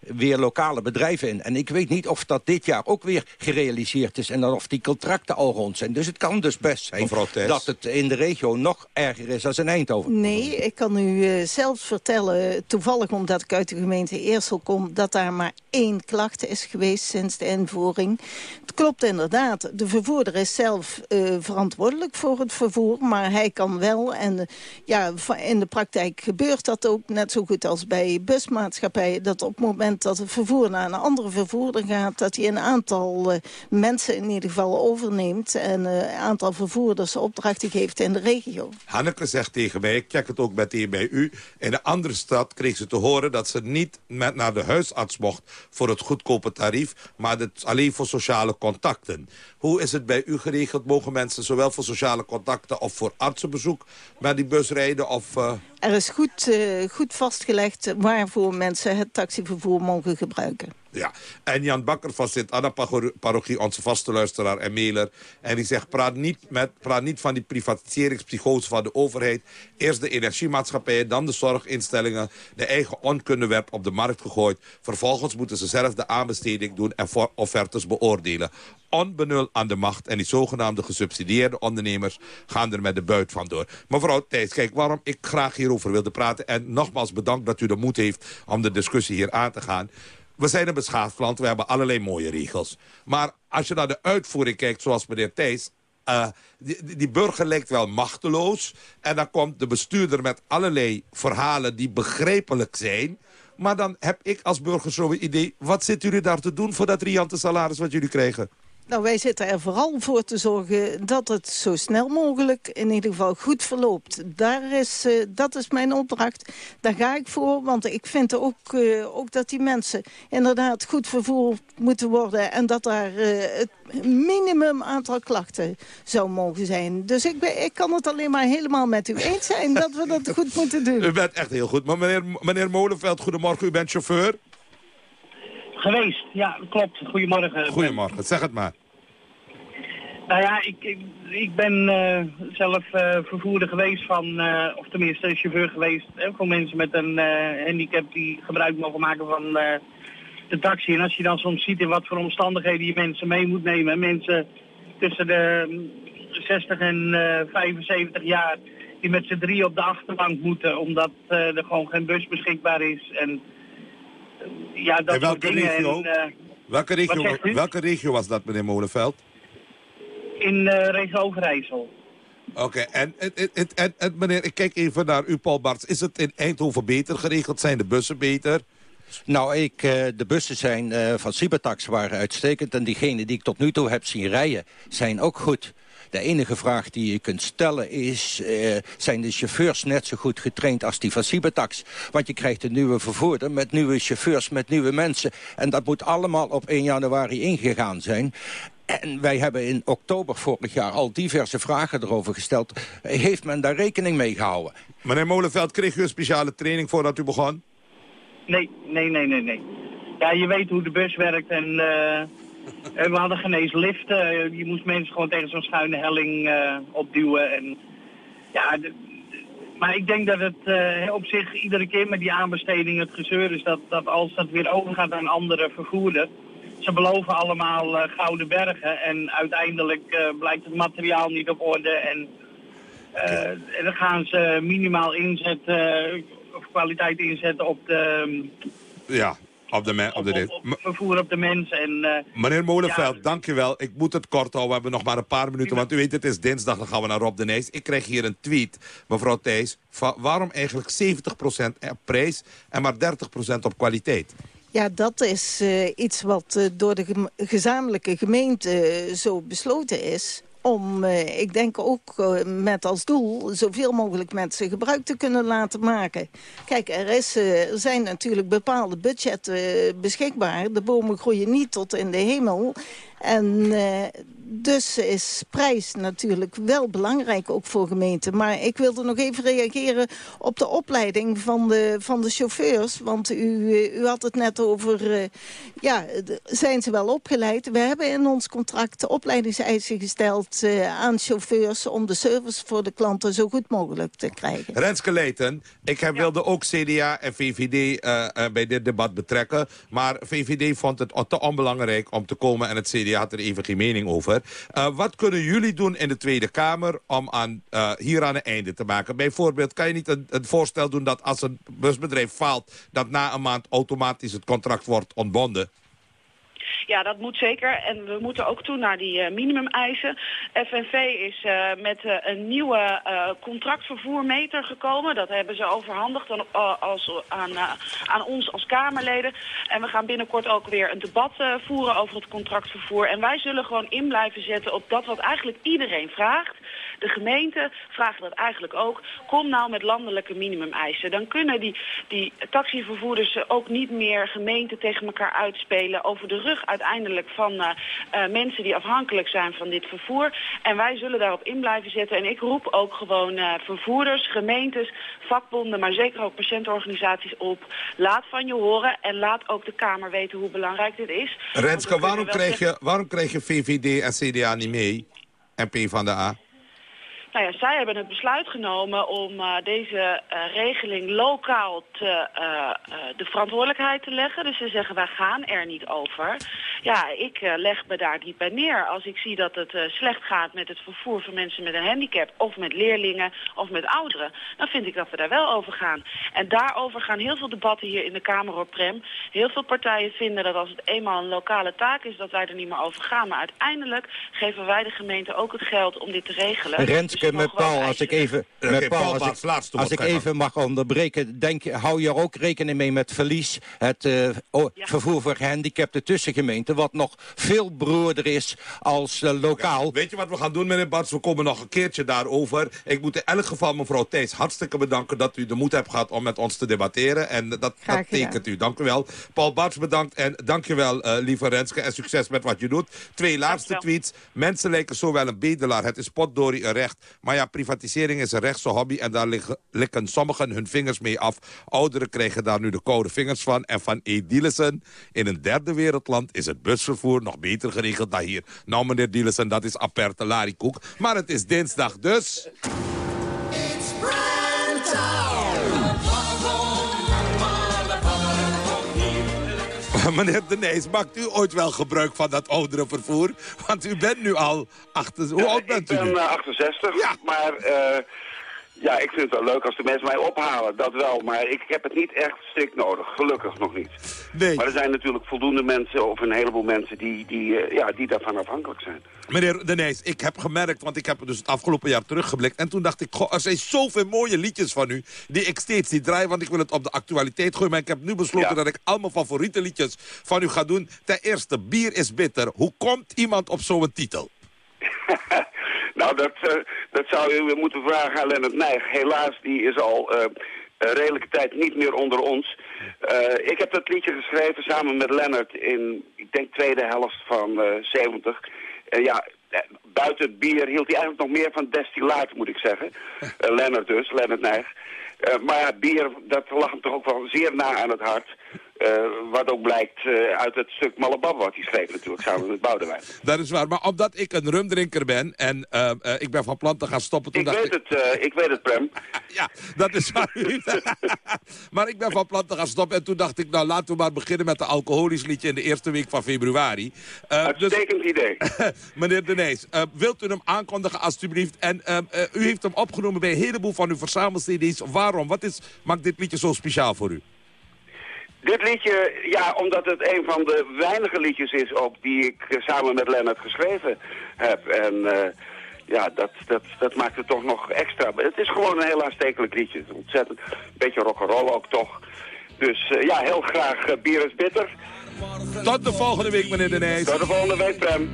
weer lokale bedrijven in. En ik weet niet of dat dit jaar ook weer gerealiseerd is... en of die contracten al rond zijn. Dus het kan dus best zijn dat het in de regio nog erger is dan in Eindhoven. Nee, ik kan u uh, zelfs vertellen, toevallig omdat ik uit de gemeente Eersel kom... dat daar maar één klacht is geweest sinds de invoering. Het klopt inderdaad. De vervoerder is zelf uh, verantwoordelijk voor het vervoer. Maar hij kan wel. En uh, ja, in de praktijk gebeurt dat ook net zo goed als bij busmaatschappijen. Dat op het moment dat het vervoer naar een andere vervoerder gaat... dat hij een aantal uh, mensen in ieder geval overneemt. En een aantal vervoerders opdrachten geeft in de regio. Hanneke zegt tegen mij, ik check het ook meteen bij u. In een andere stad kreeg ze te horen dat ze niet met naar de huisarts mocht... voor het goedkope tarief maar het alleen voor sociale contacten. Hoe is het bij u geregeld? Mogen mensen zowel voor sociale contacten of voor artsenbezoek met die bus rijden? Of, uh... Er is goed, uh, goed vastgelegd waarvoor mensen het taxivervoer mogen gebruiken. Ja, en Jan Bakker van Sint-Anna-parochie, onze vaste luisteraar en mailer. En die zegt, praat niet, met, praat niet van die privatiseringspsychose van de overheid. Eerst de energiemaatschappijen, dan de zorginstellingen. De eigen onkundeweb op de markt gegooid. Vervolgens moeten ze zelf de aanbesteding doen en offertes beoordelen. Onbenul aan de macht en die zogenaamde gesubsidieerde ondernemers gaan er met de buit vandoor. Mevrouw Thijs, kijk waarom ik graag hierover wilde praten. En nogmaals bedankt dat u de moed heeft om de discussie hier aan te gaan. We zijn een beschaafd land, we hebben allerlei mooie regels. Maar als je naar de uitvoering kijkt, zoals meneer Thijs... Die, die, burger lijkt wel machteloos. En dan komt de bestuurder met allerlei verhalen die begrijpelijk zijn. Maar dan heb ik als burger zo'n idee... wat zitten jullie daar te doen voor dat riante salaris wat jullie krijgen? Nou, wij zitten er vooral voor te zorgen dat het zo snel mogelijk in ieder geval goed verloopt. Daar is, uh, dat is mijn opdracht. Daar ga ik voor, want ik vind ook, uh, ook dat die mensen inderdaad goed vervoerd moeten worden. En dat daar uh, het minimum aantal klachten zou mogen zijn. Dus ik, ik kan het alleen maar helemaal met u eens zijn dat we dat goed moeten doen. U bent echt heel goed. Maar meneer, meneer Molenveld, goedemorgen. U bent chauffeur? Geweest, ja, klopt. Goedemorgen. Goedemorgen, zeg het maar. Nou ja, ik, ik, ik ben uh, zelf uh, vervoerder geweest van, uh, of tenminste chauffeur geweest, hè, voor mensen met een handicap die gebruik mogen maken van de taxi. En als je dan soms ziet in wat voor omstandigheden je mensen mee moet nemen, mensen tussen de 60 en 75 jaar die met z'n drie op de achterbank moeten, omdat er gewoon geen bus beschikbaar is. En ja, dat en welke soort dingen. regio? En, welke, regio welke regio was dat, meneer Molenveld? in uh, regio Overijssel. Oké, okay, en, en, en, en, meneer, ik kijk even naar u, Paul Barts. Is het in Eindhoven beter geregeld? Zijn de bussen beter? Nou, ik, uh, de bussen zijn, van Cybertax waren uitstekend... en diegenen die ik tot nu toe heb zien rijden, zijn ook goed. De enige vraag die je kunt stellen is... Uh, zijn de chauffeurs net zo goed getraind als die van Cybertax? Want je krijgt een nieuwe vervoerder met nieuwe chauffeurs, met nieuwe mensen. En dat moet allemaal op 1 januari ingegaan zijn. En wij hebben in oktober vorig jaar al diverse vragen erover gesteld. Heeft men daar rekening mee gehouden? Meneer Molenveld, kreeg u een speciale training voordat u begon? Nee, nee, nee, nee, nee. Ja, je weet hoe de bus werkt en uh, we hadden geen eens liften. Je moest mensen gewoon tegen zo'n schuine helling uh, opduwen. En, ja, maar ik denk dat het op zich iedere keer met die aanbesteding het gezeur is... dat, dat als dat weer overgaat aan andere vervoerder ze beloven allemaal gouden bergen en uiteindelijk blijkt het materiaal niet op orde en, en dan gaan ze minimaal inzetten, of kwaliteit inzetten op de... ja, op de, op de op, op, op vervoer op de mens. En, Meneer Molenveld, ja, dankjewel. Ik moet het kort houden, we hebben nog maar een paar minuten, want u weet het is dinsdag, dan gaan we naar Rob de Nijs. Ik krijg hier een tweet, mevrouw Thijs, waarom eigenlijk 70% op prijs en maar 30% op kwaliteit? Ja, dat is uh, iets wat uh, door de gezamenlijke gemeente zo besloten is om, uh, ik denk ook uh, met als doel, zoveel mogelijk mensen gebruik te kunnen laten maken. Kijk, er, is, uh, er zijn natuurlijk bepaalde budgetten beschikbaar. De bomen groeien niet tot in de hemel. En dus is prijs natuurlijk wel belangrijk, ook voor gemeenten. Maar ik wilde nog even reageren op de opleiding van de, van de chauffeurs. Want u, u had het net over, uh, ja, zijn ze wel opgeleid? We hebben in ons contract opleidingseisen gesteld uh, aan chauffeurs... om de service voor de klanten zo goed mogelijk te krijgen. Renske Leijten, ik heb, ja. wilde ook CDA en VVD uh, bij dit debat betrekken. Maar VVD vond het te onbelangrijk om te komen... en het CDA had er even geen mening over. Uh, wat kunnen jullie doen in de Tweede Kamer om aan, uh, hier aan een einde te maken? Bijvoorbeeld, kan je niet een, een, voorstel doen dat als een busbedrijf faalt... dat na een maand automatisch het contract wordt ontbonden? Ja, dat moet zeker. En we moeten ook toe naar die uh, minimumeisen. FNV is uh, met uh, een nieuwe contractvervoermeter gekomen. Dat hebben ze overhandigd aan, als, aan, aan ons als Kamerleden. En we gaan binnenkort ook weer een debat voeren over het contractvervoer. En wij zullen gewoon in blijven zetten op dat wat eigenlijk iedereen vraagt. De gemeenten vragen dat eigenlijk ook. Kom nou met landelijke minimumeisen. Dan kunnen die, die taxivervoerders ook niet meer gemeenten tegen elkaar uitspelen over de rug uiteindelijk van uh, uh, mensen die afhankelijk zijn van dit vervoer. En wij zullen daarop in blijven zetten. En ik roep ook gewoon uh, vervoerders, gemeentes, vakbonden, maar zeker ook patiëntenorganisaties op. Laat van je horen en laat ook de Kamer weten hoe belangrijk dit is. Renske, waarom krijg, je, waarom krijg je VVD en CDA niet mee? En P van de A? Nou ja, zij hebben het besluit genomen om uh, deze uh, regeling lokaal te, uh, de verantwoordelijkheid te leggen. Dus ze zeggen, wij gaan er niet over. Ja, ik leg me daar niet bij neer. Als ik zie dat het slecht gaat met het vervoer van mensen met een handicap... of met leerlingen of met ouderen... dan vind ik dat we daar wel over gaan. En daarover gaan heel veel debatten hier in de Kamer op Prem. Heel veel partijen vinden dat als het eenmaal een lokale taak is... dat wij er niet meer over gaan. Maar uiteindelijk geven wij de gemeente ook het geld om dit te regelen. Met Paul, als ik even, met Paul, als ik, als ik even mag onderbreken, denk, hou je er ook rekening mee met verlies, het uh, ja. vervoer voor gehandicapten tussen gemeenten. Wat nog veel broerder is als uh, lokaal. weet je wat we gaan doen, meneer Barts? We komen nog een keertje daarover. Ik moet in elk geval mevrouw Thijs hartstikke bedanken... dat u de moed hebt gehad om met ons te debatteren. En dat, dat tekent u. Dank u wel. Paul Barts bedankt en dank je wel, uh, lieve Renske. En succes met wat je doet. Twee laatste tweets. Mensen lijken zowel een bedelaar. Het is potdorie een recht. Maar ja, privatisering is een rechtse hobby... en daar likken sommigen hun vingers mee af. Ouderen krijgen daar nu de koude vingers van. En van E. Dielissen, in een derde wereldland is het busvervoer nog beter geregeld dan hier. Nou, meneer Dielissen, dat is aperte larikoek. Maar het is dinsdag, dus... Meneer De Nees, maakt u ooit wel gebruik van dat oudere vervoer? Want u bent nu al... Achter... Hoe oud bent u? Ik ben 68, ja. maar... Uh, ja, ik vind het wel leuk als de mensen mij ophalen, dat wel. Maar ik heb het niet echt strikt nodig, gelukkig nog niet. Nee. Maar er zijn natuurlijk voldoende mensen, of een heleboel mensen, die, die, uh, ja, die daarvan afhankelijk zijn. Meneer De Nees, ik heb gemerkt, want ik heb dus het afgelopen jaar teruggeblikt... en toen dacht ik, goh, er zijn zoveel mooie liedjes van u... die ik steeds niet draai, want ik wil het op de actualiteit gooien. Maar ik heb nu besloten ja. dat ik al mijn favoriete liedjes van u ga doen. Ten eerste, Bier is bitter. Hoe komt iemand op zo'n titel? Nou, dat, uh, dat zou u moeten vragen aan Lennart Nijg. Helaas, die is al uh, een redelijke tijd niet meer onder ons. Uh, ik heb dat liedje geschreven samen met Lennart in, ik denk, tweede helft van 70. ja, buiten het bier hield hij eigenlijk nog meer van destillaat, moet ik zeggen. Lennart dus, Lennart Nijg. maar ja, bier, dat lag hem toch ook wel zeer na aan het hart. Uh, wat ook blijkt uh, uit het stuk Malabab wat hij schreef natuurlijk, samen met Boudewijn. Dat is waar, maar omdat ik een rumdrinker ben en uh, ik ben van plan te gaan stoppen... Toen ik, dacht weet ik... Het, ik weet het, Prem. ja, dat is waar. maar ik ben van plan te gaan stoppen en toen dacht ik, nou laten we maar beginnen met de alcoholisch liedje in de eerste week van februari. Uitstekend dus, idee. meneer De Nees, wilt u hem aankondigen alstublieft? En u heeft hem opgenomen bij een heleboel van uw verzamel-cd's. Waarom? Wat is, maakt dit liedje zo speciaal voor u? Dit liedje, ja, omdat het een van de weinige liedjes is ook die ik uh, samen met Lennart geschreven heb. En uh, ja, dat, dat, dat maakt het toch nog extra. Het is gewoon een heel aanstekelijk liedje. Ontzettend, een beetje rock'n'roll ook toch. Dus uh, ja, heel graag Bier is Bitter. Tot de volgende week, meneer De Nees. Tot de volgende week, Prem.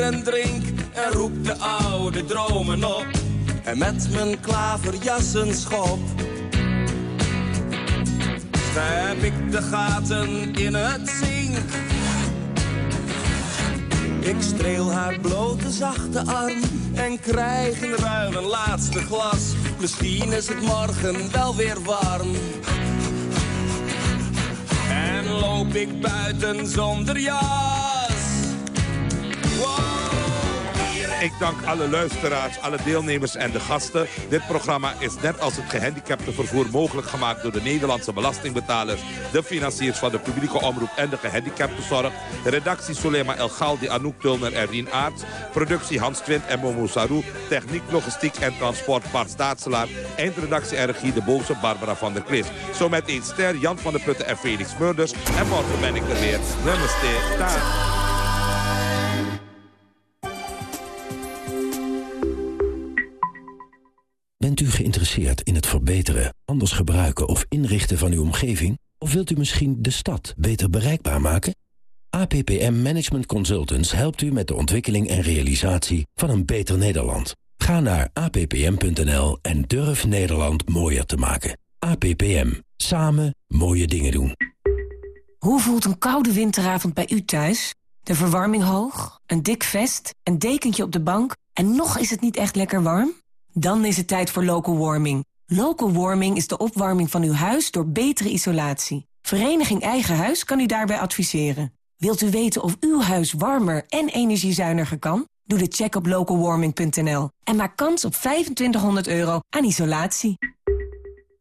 En drink en roep de oude dromen op. En met mijn klaverjassen schop heb ik de gaten in het zink. Ik streel haar blote zachte arm en krijg in ruil een laatste glas. Misschien is het morgen wel weer warm. En loop ik buiten zonder jas. Ik dank alle luisteraars, alle deelnemers en de gasten. Dit programma is net als het gehandicaptenvervoer mogelijk gemaakt door de Nederlandse belastingbetalers, de financiers van de publieke omroep en de gehandicaptenzorg. Redactie Solema El Galdi, Anouk Tulner en Rien Aarts. Productie Hans Twint en Momo Sarou. Techniek, logistiek en transport Bart Staatselaar. Eindredactie en regie de boze Barbara van der Klis. Zo met een ster Jan van der Putten en Felix Murders. En morgen ben ik er weer. Namaste. Dag. In het verbeteren, anders gebruiken of inrichten van uw omgeving? Of wilt u misschien de stad beter bereikbaar maken? APPM Management Consultants helpt u met de ontwikkeling en realisatie van een beter Nederland. Ga naar appm.nl en durf Nederland mooier te maken. APPM. Samen mooie dingen doen. Hoe voelt een koude winteravond bij u thuis? De verwarming hoog, een dik vest, een dekentje op de bank... en nog is het niet echt lekker warm? Dan is het tijd voor local warming. Local warming is de opwarming van uw huis door betere isolatie. Vereniging Eigen Huis kan u daarbij adviseren. Wilt u weten of uw huis warmer en energiezuiniger kan? Doe de check op localwarming.nl en maak kans op 2500 euro aan isolatie.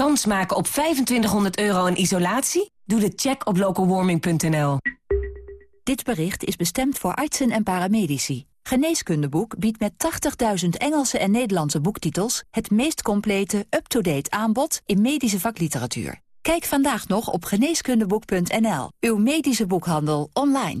Kans maken op 2500 euro in isolatie? Doe de check op localwarming.nl. Dit bericht is bestemd voor artsen en paramedici. Geneeskundeboek biedt met 80.000 Engelse en Nederlandse boektitels... het meest complete, up-to-date aanbod in medische vakliteratuur. Kijk vandaag nog op geneeskundeboek.nl. Uw medische boekhandel online.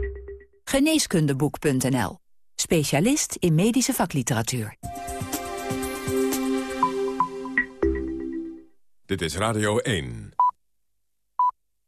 Geneeskundeboek.nl. Specialist in medische vakliteratuur. Dit is Radio 1.